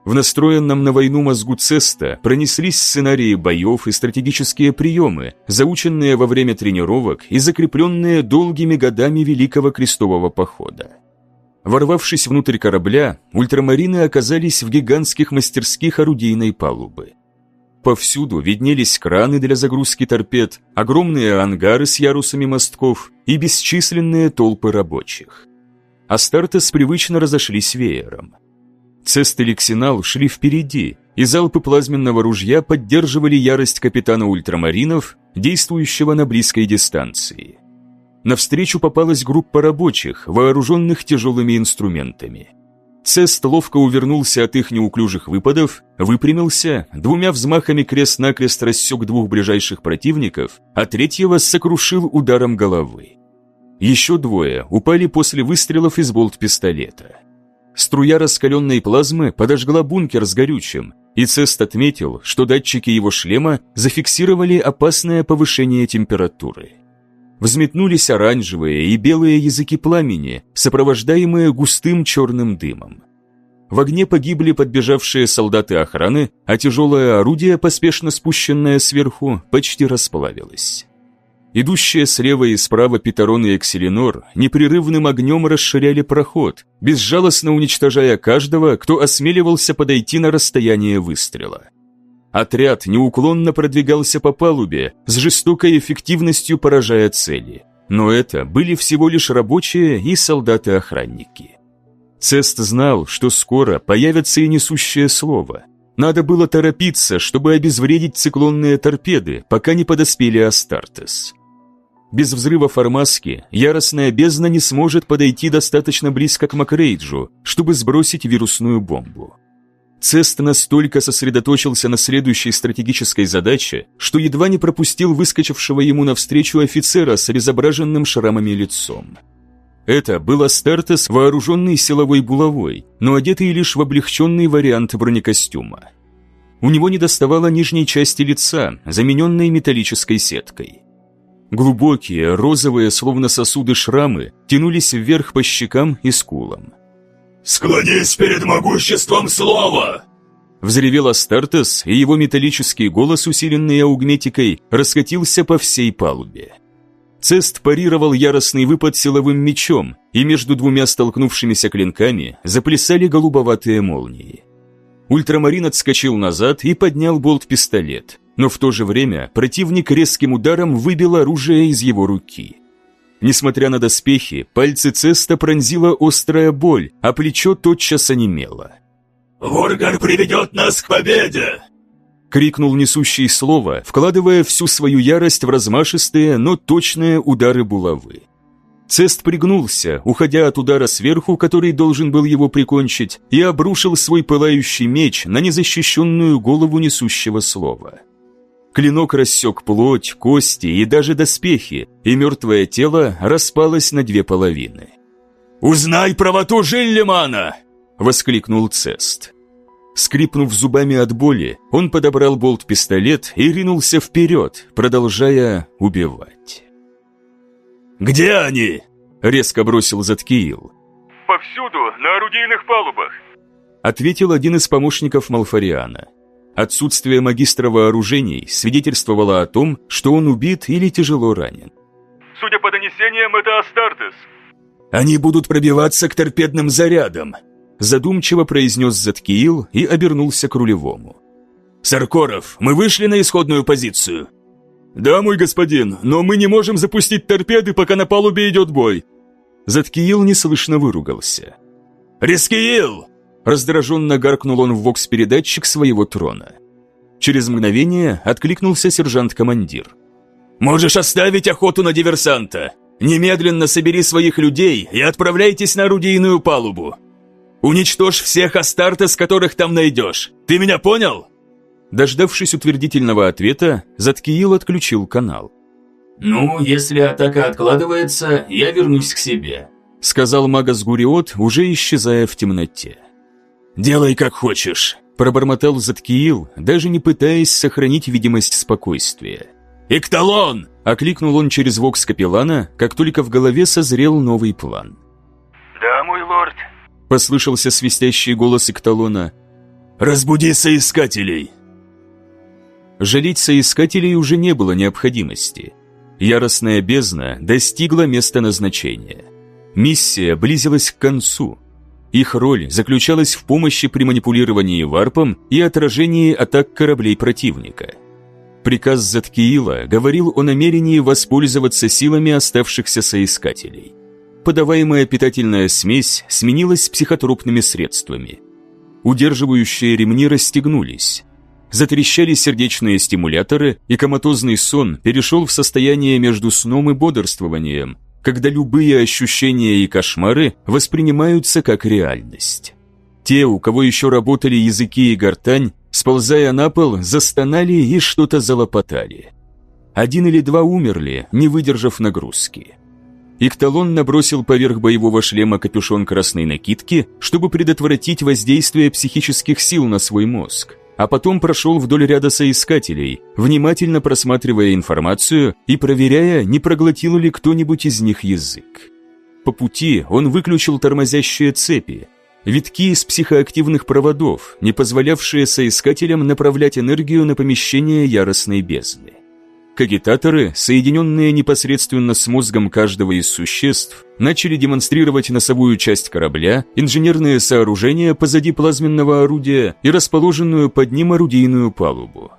В настроенном на войну мозгу Цеста пронеслись сценарии боев и стратегические приемы, заученные во время тренировок и закрепленные долгими годами Великого Крестового Похода. Ворвавшись внутрь корабля, ультрамарины оказались в гигантских мастерских орудийной палубы. Повсюду виднелись краны для загрузки торпед, огромные ангары с ярусами мостков и бесчисленные толпы рабочих. Астартес привычно разошлись веером – Цест и Лексинал шли впереди, и залпы плазменного ружья поддерживали ярость капитана ультрамаринов, действующего на близкой дистанции. Навстречу попалась группа рабочих, вооруженных тяжелыми инструментами. Цест ловко увернулся от их неуклюжих выпадов, выпрямился, двумя взмахами крест-накрест рассек двух ближайших противников, а третьего сокрушил ударом головы. Еще двое упали после выстрелов из болт-пистолета. Струя раскаленной плазмы подожгла бункер с горючим, и Цест отметил, что датчики его шлема зафиксировали опасное повышение температуры. Взметнулись оранжевые и белые языки пламени, сопровождаемые густым черным дымом. В огне погибли подбежавшие солдаты охраны, а тяжелое орудие, поспешно спущенное сверху, почти расплавилось. Идущие слева и справа Питарон и Экселинор непрерывным огнем расширяли проход, безжалостно уничтожая каждого, кто осмеливался подойти на расстояние выстрела. Отряд неуклонно продвигался по палубе, с жестокой эффективностью поражая цели. Но это были всего лишь рабочие и солдаты-охранники. Цест знал, что скоро появится и несущее слово. Надо было торопиться, чтобы обезвредить циклонные торпеды, пока не подоспели Астартес. Без взрыва Формаски яростная бездна не сможет подойти достаточно близко к Макрейджу, чтобы сбросить вирусную бомбу. Цест настолько сосредоточился на следующей стратегической задаче, что едва не пропустил выскочившего ему навстречу офицера с обезображенным шрамами лицом. Это был Астартес, вооруженный силовой булавой, но одетый лишь в облегченный вариант бронекостюма. У него не доставало нижней части лица, замененной металлической сеткой. Глубокие, розовые, словно сосуды шрамы, тянулись вверх по щекам и скулам. «Склонись перед могуществом слова!» Взревел Астартес, и его металлический голос, усиленный аугметикой, раскатился по всей палубе. Цест парировал яростный выпад силовым мечом, и между двумя столкнувшимися клинками заплясали голубоватые молнии. Ультрамарин отскочил назад и поднял болт-пистолет, но в то же время противник резким ударом выбил оружие из его руки. Несмотря на доспехи, пальцы Цеста пронзила острая боль, а плечо тотчас онемело. «Воргар приведет нас к победе!» крикнул несущий слово, вкладывая всю свою ярость в размашистые, но точные удары булавы. Цест пригнулся, уходя от удара сверху, который должен был его прикончить, и обрушил свой пылающий меч на незащищенную голову несущего слова. Клинок рассек плоть, кости и даже доспехи, и мертвое тело распалось на две половины. «Узнай правоту Жиллимана!» — воскликнул Цест. Скрипнув зубами от боли, он подобрал болт-пистолет и ринулся вперед, продолжая убивать. «Где они?» — резко бросил Заткиил. «Повсюду, на орудийных палубах», — ответил один из помощников Малфариана. Отсутствие магистра вооружений свидетельствовало о том, что он убит или тяжело ранен. «Судя по донесениям, это Астартес». «Они будут пробиваться к торпедным зарядам», задумчиво произнес Заткиил и обернулся к рулевому. «Саркоров, мы вышли на исходную позицию?» «Да, мой господин, но мы не можем запустить торпеды, пока на палубе идет бой». Заткиил неслышно выругался. «Рискиил!» Раздраженно гаркнул он в вокс-передатчик своего трона. Через мгновение откликнулся сержант-командир. «Можешь оставить охоту на диверсанта. Немедленно собери своих людей и отправляйтесь на орудийную палубу. Уничтожь всех Астартес, которых там найдешь. Ты меня понял?» Дождавшись утвердительного ответа, Заткиил отключил канал. «Ну, если атака откладывается, я вернусь к себе», сказал Магас Гуриот, уже исчезая в темноте. «Делай как хочешь», пробормотал Заткиил, даже не пытаясь сохранить видимость спокойствия. «Икталон!» – окликнул он через вокс капеллана, как только в голове созрел новый план. «Да, мой лорд», Послышался свистящий голос Икталона. «Разбуди соискателей!» Жалеть соискателей уже не было необходимости. Яростная бездна достигла места назначения. Миссия близилась к концу. Их роль заключалась в помощи при манипулировании варпом и отражении атак кораблей противника. Приказ Заткиила говорил о намерении воспользоваться силами оставшихся соискателей – подаваемая питательная смесь сменилась психотропными средствами. Удерживающие ремни расстегнулись. Затрещали сердечные стимуляторы, и коматозный сон перешел в состояние между сном и бодрствованием, когда любые ощущения и кошмары воспринимаются как реальность. Те, у кого еще работали языки и гортань, сползая на пол, застонали и что-то залопотали. Один или два умерли, не выдержав нагрузки. Икталон набросил поверх боевого шлема капюшон красной накидки, чтобы предотвратить воздействие психических сил на свой мозг, а потом прошел вдоль ряда соискателей, внимательно просматривая информацию и проверяя, не проглотил ли кто-нибудь из них язык. По пути он выключил тормозящие цепи, витки из психоактивных проводов, не позволявшие соискателям направлять энергию на помещение яростной бездны. Кагитаторы, соединенные непосредственно с мозгом каждого из существ, начали демонстрировать носовую часть корабля, инженерные сооружения позади плазменного орудия и расположенную под ним орудийную палубу.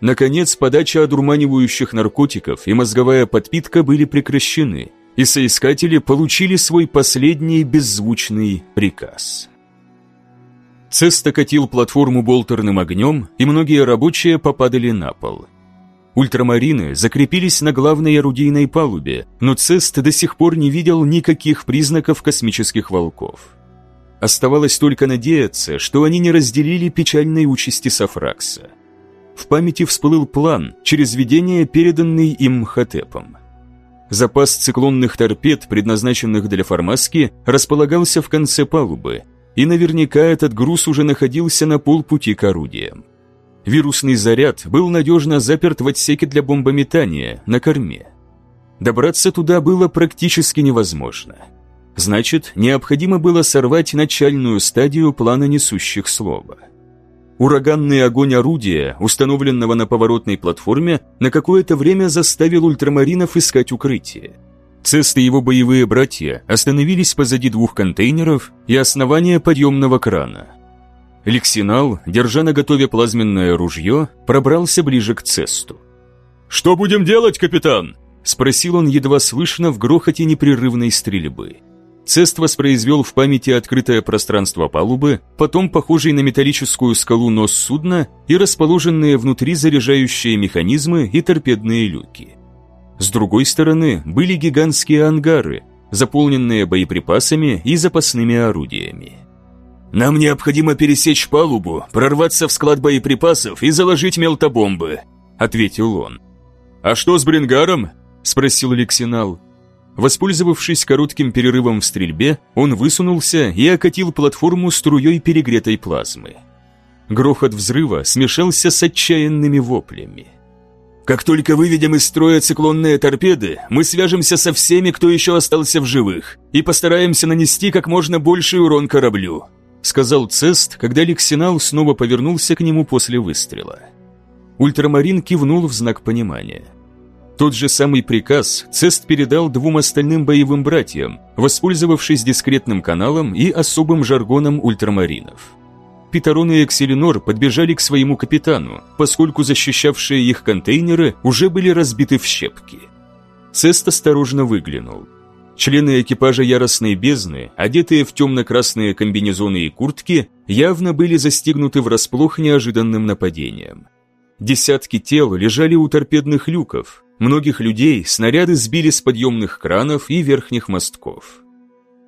Наконец, подача одурманивающих наркотиков и мозговая подпитка были прекращены, и соискатели получили свой последний беззвучный приказ. Цеста катил платформу болтерным огнем, и многие рабочие попадали на пол. Ультрамарины закрепились на главной орудийной палубе, но Цест до сих пор не видел никаких признаков космических волков. Оставалось только надеяться, что они не разделили печальной участи Сафракса. В памяти всплыл план, через видение, переданный им Хатепом. Запас циклонных торпед, предназначенных для формаски, располагался в конце палубы, и наверняка этот груз уже находился на полпути к орудиям. Вирусный заряд был надежно заперт в отсеке для бомбометания на корме. Добраться туда было практически невозможно. Значит, необходимо было сорвать начальную стадию плана несущих слова. Ураганный огонь орудия, установленного на поворотной платформе, на какое-то время заставил ультрамаринов искать укрытие. Цест и его боевые братья остановились позади двух контейнеров и основания подъемного крана – Лексинал, держа на готове плазменное ружье, пробрался ближе к цесту. «Что будем делать, капитан?» – спросил он едва слышно в грохоте непрерывной стрельбы. Цест воспроизвел в памяти открытое пространство палубы, потом похожий на металлическую скалу нос судна и расположенные внутри заряжающие механизмы и торпедные люки. С другой стороны были гигантские ангары, заполненные боеприпасами и запасными орудиями. «Нам необходимо пересечь палубу, прорваться в склад боеприпасов и заложить мелтобомбы», — ответил он. «А что с Брингаром?» — спросил Лексинал. Воспользовавшись коротким перерывом в стрельбе, он высунулся и окатил платформу струей перегретой плазмы. Грохот взрыва смешался с отчаянными воплями. «Как только выведем из строя циклонные торпеды, мы свяжемся со всеми, кто еще остался в живых, и постараемся нанести как можно больший урон кораблю», сказал Цест, когда Лексинал снова повернулся к нему после выстрела. Ультрамарин кивнул в знак понимания. Тот же самый приказ Цест передал двум остальным боевым братьям, воспользовавшись дискретным каналом и особым жаргоном ультрамаринов. Питарон и Экселинор подбежали к своему капитану, поскольку защищавшие их контейнеры уже были разбиты в щепки. Цест осторожно выглянул – Члены экипажа яростной бездны, одетые в темно-красные комбинезоны и куртки, явно были застигнуты врасплох неожиданным нападением. Десятки тел лежали у торпедных люков, многих людей снаряды сбили с подъемных кранов и верхних мостков.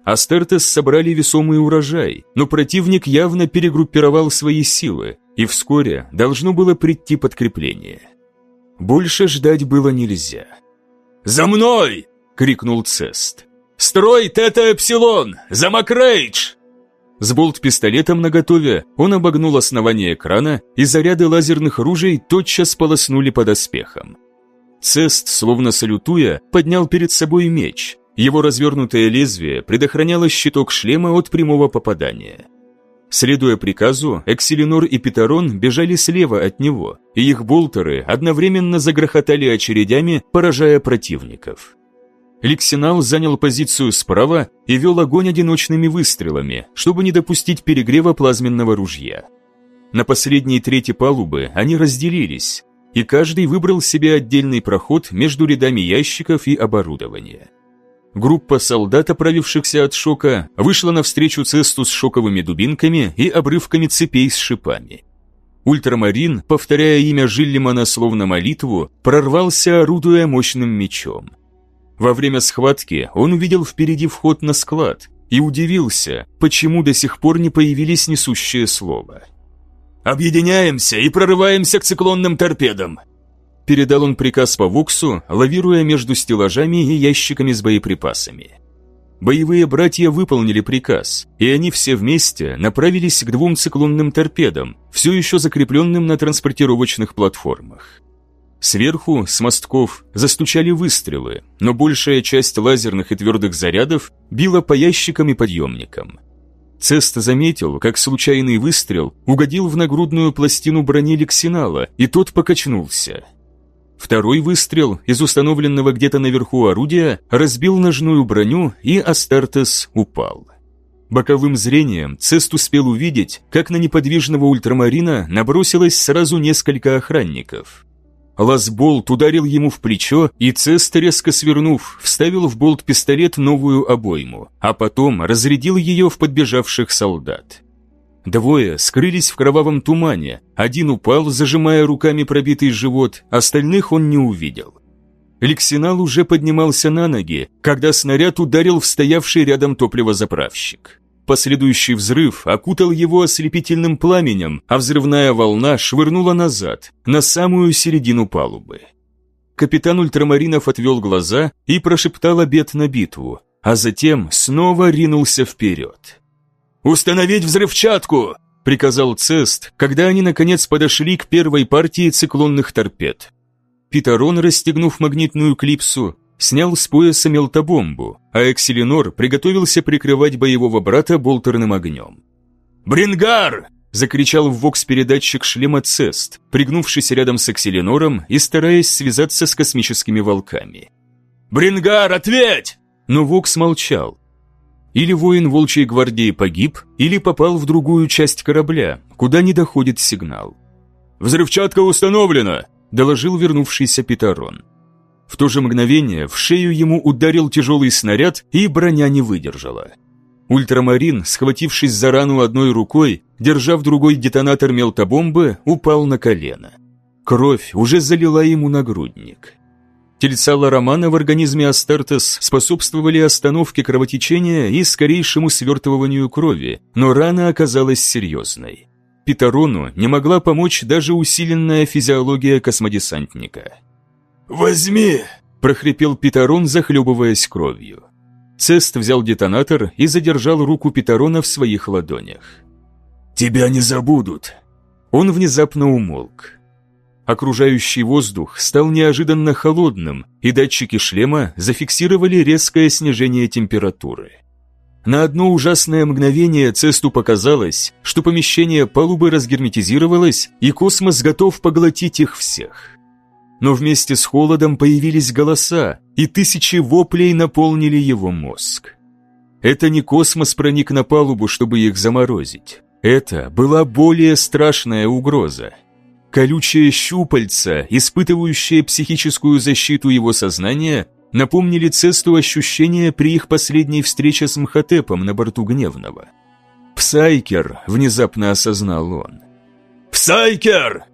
Астертес собрали весомый урожай, но противник явно перегруппировал свои силы, и вскоре должно было прийти подкрепление. Больше ждать было нельзя. «За мной!» — крикнул Цест. «Строй Тета-Эпсилон! За Макрейдж!» С болт-пистолетом наготове он обогнул основание экрана, и заряды лазерных ружей тотчас полоснули под оспехом. Цест, словно салютуя, поднял перед собой меч. Его развернутое лезвие предохраняло щиток шлема от прямого попадания. Следуя приказу, Экселинор и Питарон бежали слева от него, и их болтеры одновременно загрохотали очередями, поражая противников. Ликсинал занял позицию справа и вел огонь одиночными выстрелами, чтобы не допустить перегрева плазменного ружья. На последней трети палубы они разделились, и каждый выбрал себе отдельный проход между рядами ящиков и оборудования. Группа солдат, оправившихся от шока, вышла навстречу цесту с шоковыми дубинками и обрывками цепей с шипами. Ультрамарин, повторяя имя Жиллимана словно молитву, прорвался, орудуя мощным мечом. Во время схватки он увидел впереди вход на склад и удивился, почему до сих пор не появились несущие слова. «Объединяемся и прорываемся к циклонным торпедам!» Передал он приказ по Воксу, лавируя между стеллажами и ящиками с боеприпасами. Боевые братья выполнили приказ, и они все вместе направились к двум циклонным торпедам, все еще закрепленным на транспортировочных платформах. Сверху, с мостков, застучали выстрелы, но большая часть лазерных и твердых зарядов била по ящикам и подъемникам. Цест заметил, как случайный выстрел угодил в нагрудную пластину брони Лексинала, и тот покачнулся. Второй выстрел из установленного где-то наверху орудия разбил ножную броню, и Астартес упал. Боковым зрением Цест успел увидеть, как на неподвижного ультрамарина набросилось сразу несколько охранников. Ласболт ударил ему в плечо, и Цест, резко свернув, вставил в болт пистолет новую обойму, а потом разрядил ее в подбежавших солдат. Двое скрылись в кровавом тумане, один упал, зажимая руками пробитый живот, остальных он не увидел. Лексинал уже поднимался на ноги, когда снаряд ударил в стоявший рядом топливозаправщик. Последующий взрыв окутал его ослепительным пламенем, а взрывная волна швырнула назад, на самую середину палубы. Капитан Ультрамаринов отвел глаза и прошептал обед на битву, а затем снова ринулся вперед. «Установить взрывчатку!» – приказал Цест, когда они наконец подошли к первой партии циклонных торпед. Питарон, расстегнув магнитную клипсу, снял с пояса мелтобомбу, а Экселинор приготовился прикрывать боевого брата болтерным огнем. «Брингар!» – закричал в вокс-передатчик шлема Цест, пригнувшись рядом с Экселинором и стараясь связаться с космическими волками. «Брингар, ответь!» Но Вокс молчал. Или воин Волчьей гвардии погиб, или попал в другую часть корабля, куда не доходит сигнал. «Взрывчатка установлена!» – доложил вернувшийся Питарон. В то же мгновение в шею ему ударил тяжелый снаряд, и броня не выдержала. Ультрамарин, схватившись за рану одной рукой, держа в другой детонатор мелтобомбы, упал на колено. Кровь уже залила ему нагрудник. Тельца Ларомана в организме Астартес способствовали остановке кровотечения и скорейшему свертыванию крови, но рана оказалась серьезной. Питарону не могла помочь даже усиленная физиология космодесантника. «Возьми!» – прохрипел Питарон, захлебываясь кровью. Цест взял детонатор и задержал руку Питарона в своих ладонях. «Тебя не забудут!» Он внезапно умолк. Окружающий воздух стал неожиданно холодным, и датчики шлема зафиксировали резкое снижение температуры. На одно ужасное мгновение Цесту показалось, что помещение палубы разгерметизировалось, и космос готов поглотить их всех. Но вместе с холодом появились голоса, и тысячи воплей наполнили его мозг. Это не космос проник на палубу, чтобы их заморозить. Это была более страшная угроза. Колючие щупальца, испытывающие психическую защиту его сознания, напомнили Цесту ощущение при их последней встрече с Мхотепом на борту Гневного. «Псайкер!» – внезапно осознал он. «Псайкер!»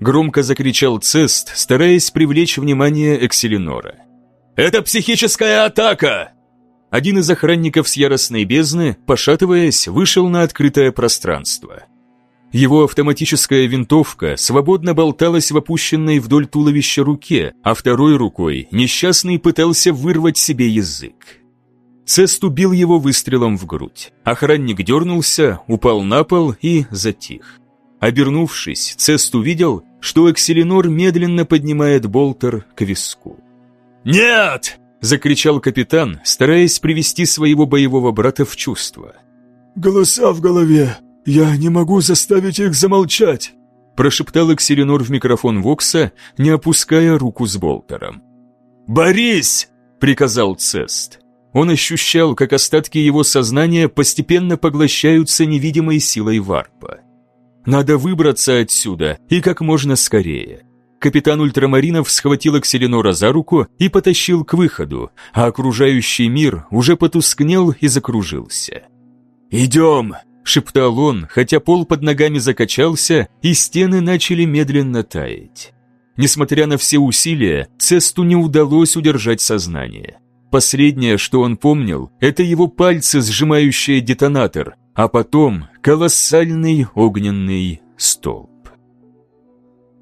Громко закричал Цест, стараясь привлечь внимание Экселинора. «Это психическая атака!» Один из охранников с яростной бездны, пошатываясь, вышел на открытое пространство. Его автоматическая винтовка свободно болталась в опущенной вдоль туловища руке, а второй рукой несчастный пытался вырвать себе язык. Цест убил его выстрелом в грудь. Охранник дернулся, упал на пол и затих. Обернувшись, Цест увидел, что Экселинор медленно поднимает болтер к виску. «Нет!» – закричал капитан, стараясь привести своего боевого брата в чувство. «Голоса в голове! Я не могу заставить их замолчать!» – прошептал Экселинор в микрофон Вокса, не опуская руку с болтером. «Борись!» – приказал Цест. Он ощущал, как остатки его сознания постепенно поглощаются невидимой силой варпа. Надо выбраться отсюда, и как можно скорее. Капитан Ультрамаринов схватил Акселинора за руку и потащил к выходу, а окружающий мир уже потускнел и закружился. «Идем!» – шептал он, хотя пол под ногами закачался, и стены начали медленно таять. Несмотря на все усилия, Цесту не удалось удержать сознание. Последнее, что он помнил, это его пальцы, сжимающие детонатор, а потом колоссальный огненный столб.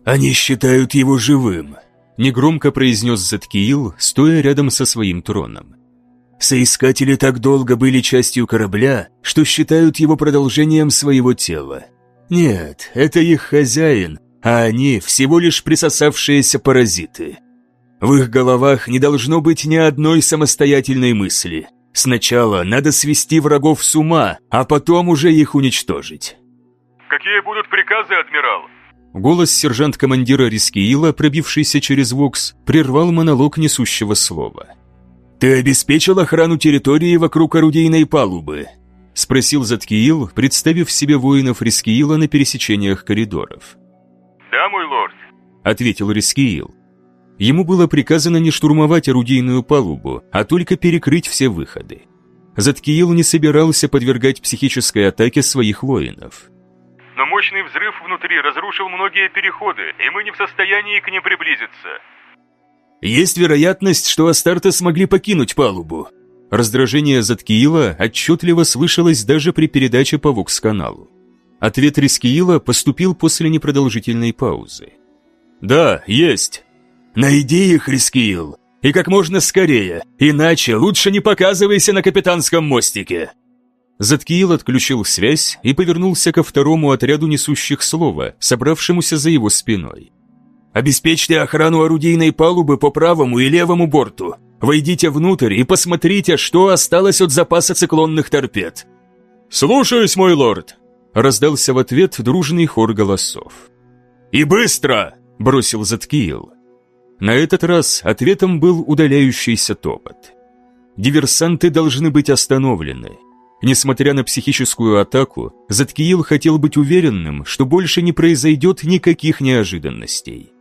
«Они считают его живым», — негромко произнес Заткиил, стоя рядом со своим троном. «Соискатели так долго были частью корабля, что считают его продолжением своего тела. Нет, это их хозяин, а они всего лишь присосавшиеся паразиты. В их головах не должно быть ни одной самостоятельной мысли. Сначала надо свести врагов с ума, а потом уже их уничтожить. «Какие будут приказы, адмирал?» голос сержант-командира Рискиила, пробившийся через вокс, прервал монолог несущего слова. «Ты обеспечил охрану территории вокруг орудийной палубы?» – спросил Заткиил, представив себе воинов Рискиила на пересечениях коридоров. «Да, мой лорд», – ответил Рискиил. Ему было приказано не штурмовать орудийную палубу, а только перекрыть все выходы. Заткиил не собирался подвергать психической атаке своих воинов. «Но мощный взрыв внутри разрушил многие переходы, и мы не в состоянии к ним приблизиться». «Есть вероятность, что Астарта смогли покинуть палубу». Раздражение Заткиила отчетливо слышалось даже при передаче по Вокс-каналу. Ответ Рискиила поступил после непродолжительной паузы. «Да, есть. Найди их, Рискиил, и как можно скорее, иначе лучше не показывайся на капитанском мостике». Заткиил отключил связь и повернулся ко второму отряду несущих слова, собравшемуся за его спиной. «Обеспечьте охрану орудийной палубы по правому и левому борту. Войдите внутрь и посмотрите, что осталось от запаса циклонных торпед». «Слушаюсь, мой лорд!» раздался в ответ дружный хор голосов. «И быстро!» – бросил Заткиил. На этот раз ответом был удаляющийся топот. Диверсанты должны быть остановлены. Несмотря на психическую атаку, Заткиил хотел быть уверенным, что больше не произойдет никаких неожиданностей.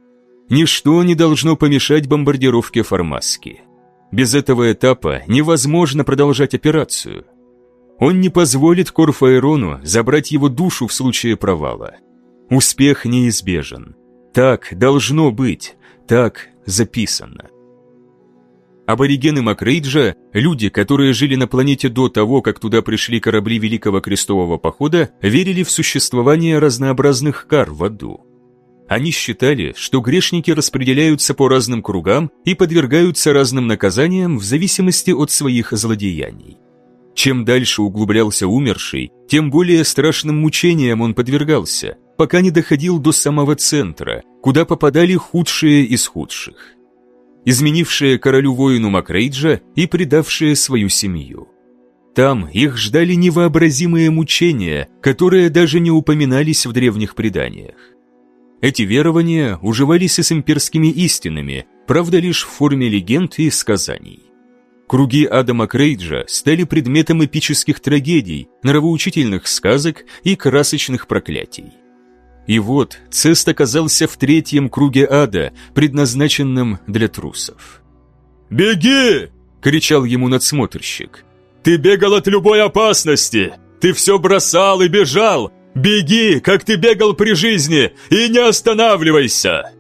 Ничто не должно помешать бомбардировке Формаски. Без этого этапа невозможно продолжать операцию. Он не позволит Корфаэрону забрать его душу в случае провала. Успех неизбежен. Так должно быть, так записано. Аборигены Макрейджа, люди, которые жили на планете до того, как туда пришли корабли Великого Крестового Похода, верили в существование разнообразных кар в аду. Они считали, что грешники распределяются по разным кругам и подвергаются разным наказаниям в зависимости от своих злодеяний. Чем дальше углублялся умерший, тем более страшным мучениям он подвергался, пока не доходил до самого центра, куда попадали худшие из худших изменившие королю-воину Макрейджа и предавшие свою семью. Там их ждали невообразимые мучения, которые даже не упоминались в древних преданиях. Эти верования уживались и с имперскими истинами, правда лишь в форме легенд и сказаний. Круги Адама Крейджа стали предметом эпических трагедий, нравоучительных сказок и красочных проклятий. И вот Цест оказался в третьем круге ада, предназначенном для трусов. «Беги!» – кричал ему надсмотрщик. «Ты бегал от любой опасности! Ты все бросал и бежал! Беги, как ты бегал при жизни, и не останавливайся!»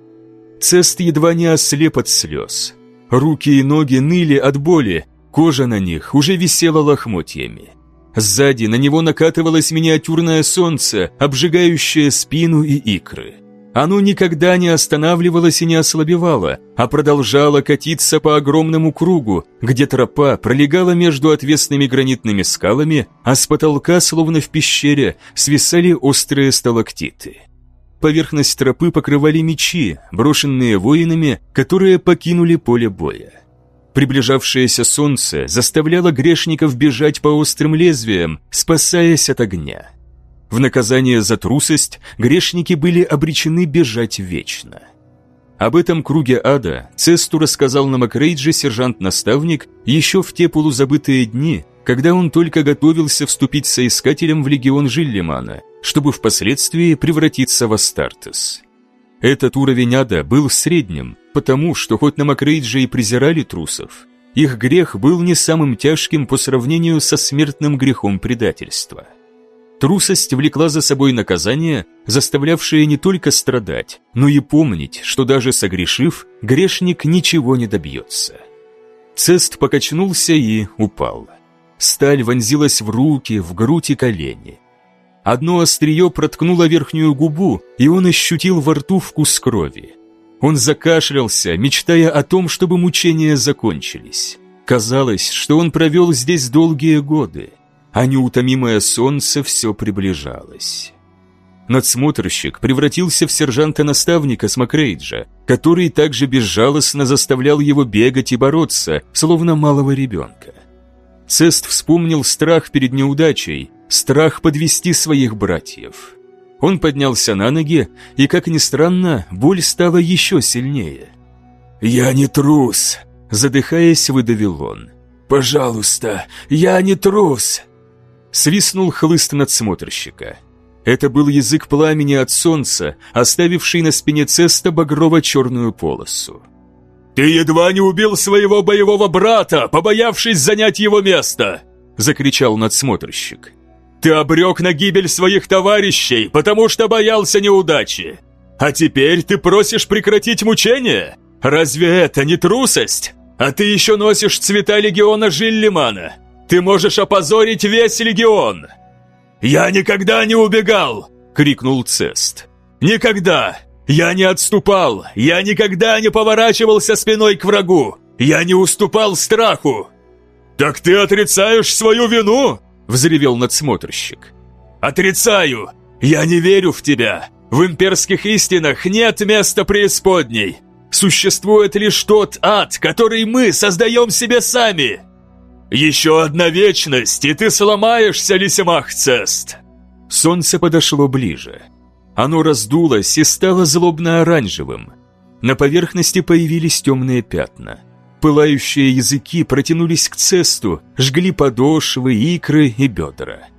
Цест едва не ослеп от слез. Руки и ноги ныли от боли, кожа на них уже висела лохмотьями. Сзади на него накатывалось миниатюрное солнце, обжигающее спину и икры. Оно никогда не останавливалось и не ослабевало, а продолжало катиться по огромному кругу, где тропа пролегала между отвесными гранитными скалами, а с потолка, словно в пещере, свисали острые сталактиты. Поверхность тропы покрывали мечи, брошенные воинами, которые покинули поле боя. Приближавшееся солнце заставляло грешников бежать по острым лезвиям, спасаясь от огня. В наказание за трусость грешники были обречены бежать вечно. Об этом круге ада Цесту рассказал на Макрейдже сержант-наставник еще в те полузабытые дни, когда он только готовился вступить соискателем в легион Жиллимана, чтобы впоследствии превратиться в Астартес. Этот уровень ада был средним, потому что хоть на Макрейдже и презирали трусов, их грех был не самым тяжким по сравнению со смертным грехом предательства. Трусость влекла за собой наказание, заставлявшее не только страдать, но и помнить, что даже согрешив, грешник ничего не добьется. Цест покачнулся и упал. Сталь вонзилась в руки, в грудь и колени. Одно острие проткнуло верхнюю губу, и он ощутил во рту вкус крови. Он закашлялся, мечтая о том, чтобы мучения закончились. Казалось, что он провел здесь долгие годы, а неутомимое солнце все приближалось. Надсмотрщик превратился в сержанта-наставника Смакрейджа, который также безжалостно заставлял его бегать и бороться, словно малого ребенка. Цест вспомнил страх перед неудачей, страх подвести своих братьев. Он поднялся на ноги, и, как ни странно, боль стала еще сильнее. «Я не трус», — задыхаясь, выдавил он. «Пожалуйста, я не трус!» Свистнул хлыст надсмотрщика. Это был язык пламени от солнца, оставивший на спине Цеста багрово-черную полосу. «Ты едва не убил своего боевого брата, побоявшись занять его место!» – закричал надсмотрщик. «Ты обрек на гибель своих товарищей, потому что боялся неудачи! А теперь ты просишь прекратить мучения? Разве это не трусость? А ты еще носишь цвета легиона Жиллимана! Ты можешь опозорить весь легион!» «Я никогда не убегал!» – крикнул Цест. «Никогда! Я не отступал! Я никогда не поворачивался спиной к врагу! Я не уступал страху!» «Так ты отрицаешь свою вину?» – взревел надсмотрщик. «Отрицаю! Я не верю в тебя! В имперских истинах нет места преисподней! Существует лишь тот ад, который мы создаем себе сами!» «Еще одна вечность, и ты сломаешься, Лисимах Цест!» Солнце подошло ближе. Оно раздулось и стало злобно-оранжевым. На поверхности появились темные пятна. Пылающие языки протянулись к цесту, жгли подошвы, икры и бедра.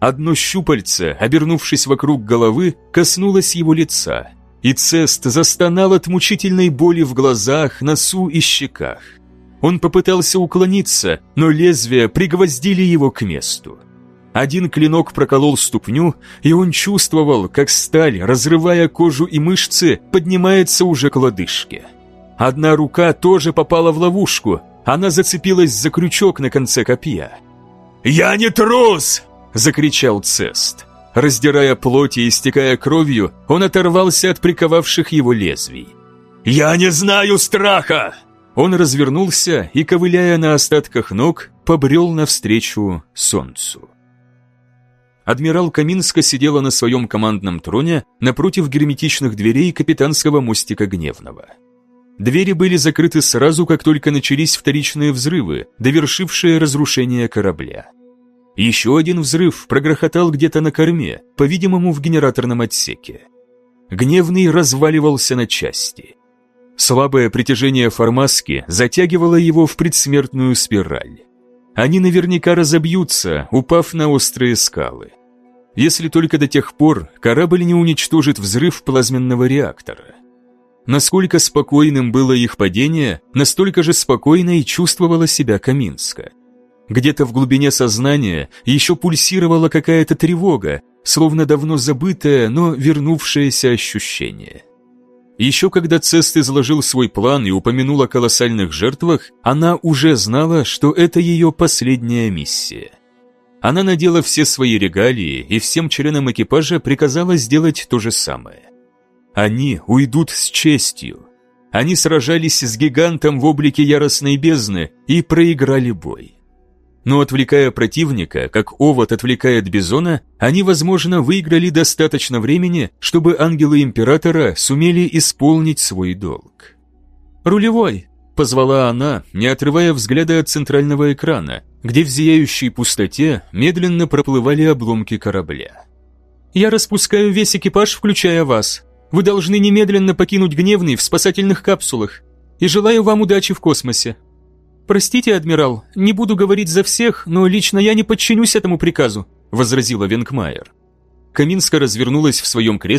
Одно щупальце, обернувшись вокруг головы, коснулось его лица, и цест застонал от мучительной боли в глазах, носу и щеках. Он попытался уклониться, но лезвия пригвоздили его к месту. Один клинок проколол ступню, и он чувствовал, как сталь, разрывая кожу и мышцы, поднимается уже к лодыжке. Одна рука тоже попала в ловушку, она зацепилась за крючок на конце копья. «Я не трус!» – закричал Цест. Раздирая плоть и истекая кровью, он оторвался от приковавших его лезвий. «Я не знаю страха!» Он развернулся и, ковыляя на остатках ног, побрел навстречу солнцу адмирал Каминска сидела на своем командном троне напротив герметичных дверей капитанского мостика Гневного. Двери были закрыты сразу, как только начались вторичные взрывы, довершившие разрушение корабля. Еще один взрыв прогрохотал где-то на корме, по-видимому, в генераторном отсеке. Гневный разваливался на части. Слабое притяжение формаски затягивало его в предсмертную спираль. Они наверняка разобьются, упав на острые скалы. Если только до тех пор корабль не уничтожит взрыв плазменного реактора. Насколько спокойным было их падение, настолько же спокойно и чувствовала себя Каминска. Где-то в глубине сознания еще пульсировала какая-то тревога, словно давно забытое, но вернувшееся ощущение. Еще когда Цест изложил свой план и упомянул о колоссальных жертвах, она уже знала, что это ее последняя миссия. Она надела все свои регалии и всем членам экипажа приказала сделать то же самое. Они уйдут с честью. Они сражались с гигантом в облике яростной бездны и проиграли бой. Но отвлекая противника, как овод отвлекает бизона, они, возможно, выиграли достаточно времени, чтобы ангелы Императора сумели исполнить свой долг. «Рулевой!» – позвала она, не отрывая взгляда от центрального экрана, где в зияющей пустоте медленно проплывали обломки корабля. «Я распускаю весь экипаж, включая вас. Вы должны немедленно покинуть Гневный в спасательных капсулах. И желаю вам удачи в космосе. «Простите, адмирал, не буду говорить за всех, но лично я не подчинюсь этому приказу», возразила Венкмайер. Каминска развернулась в своем кресле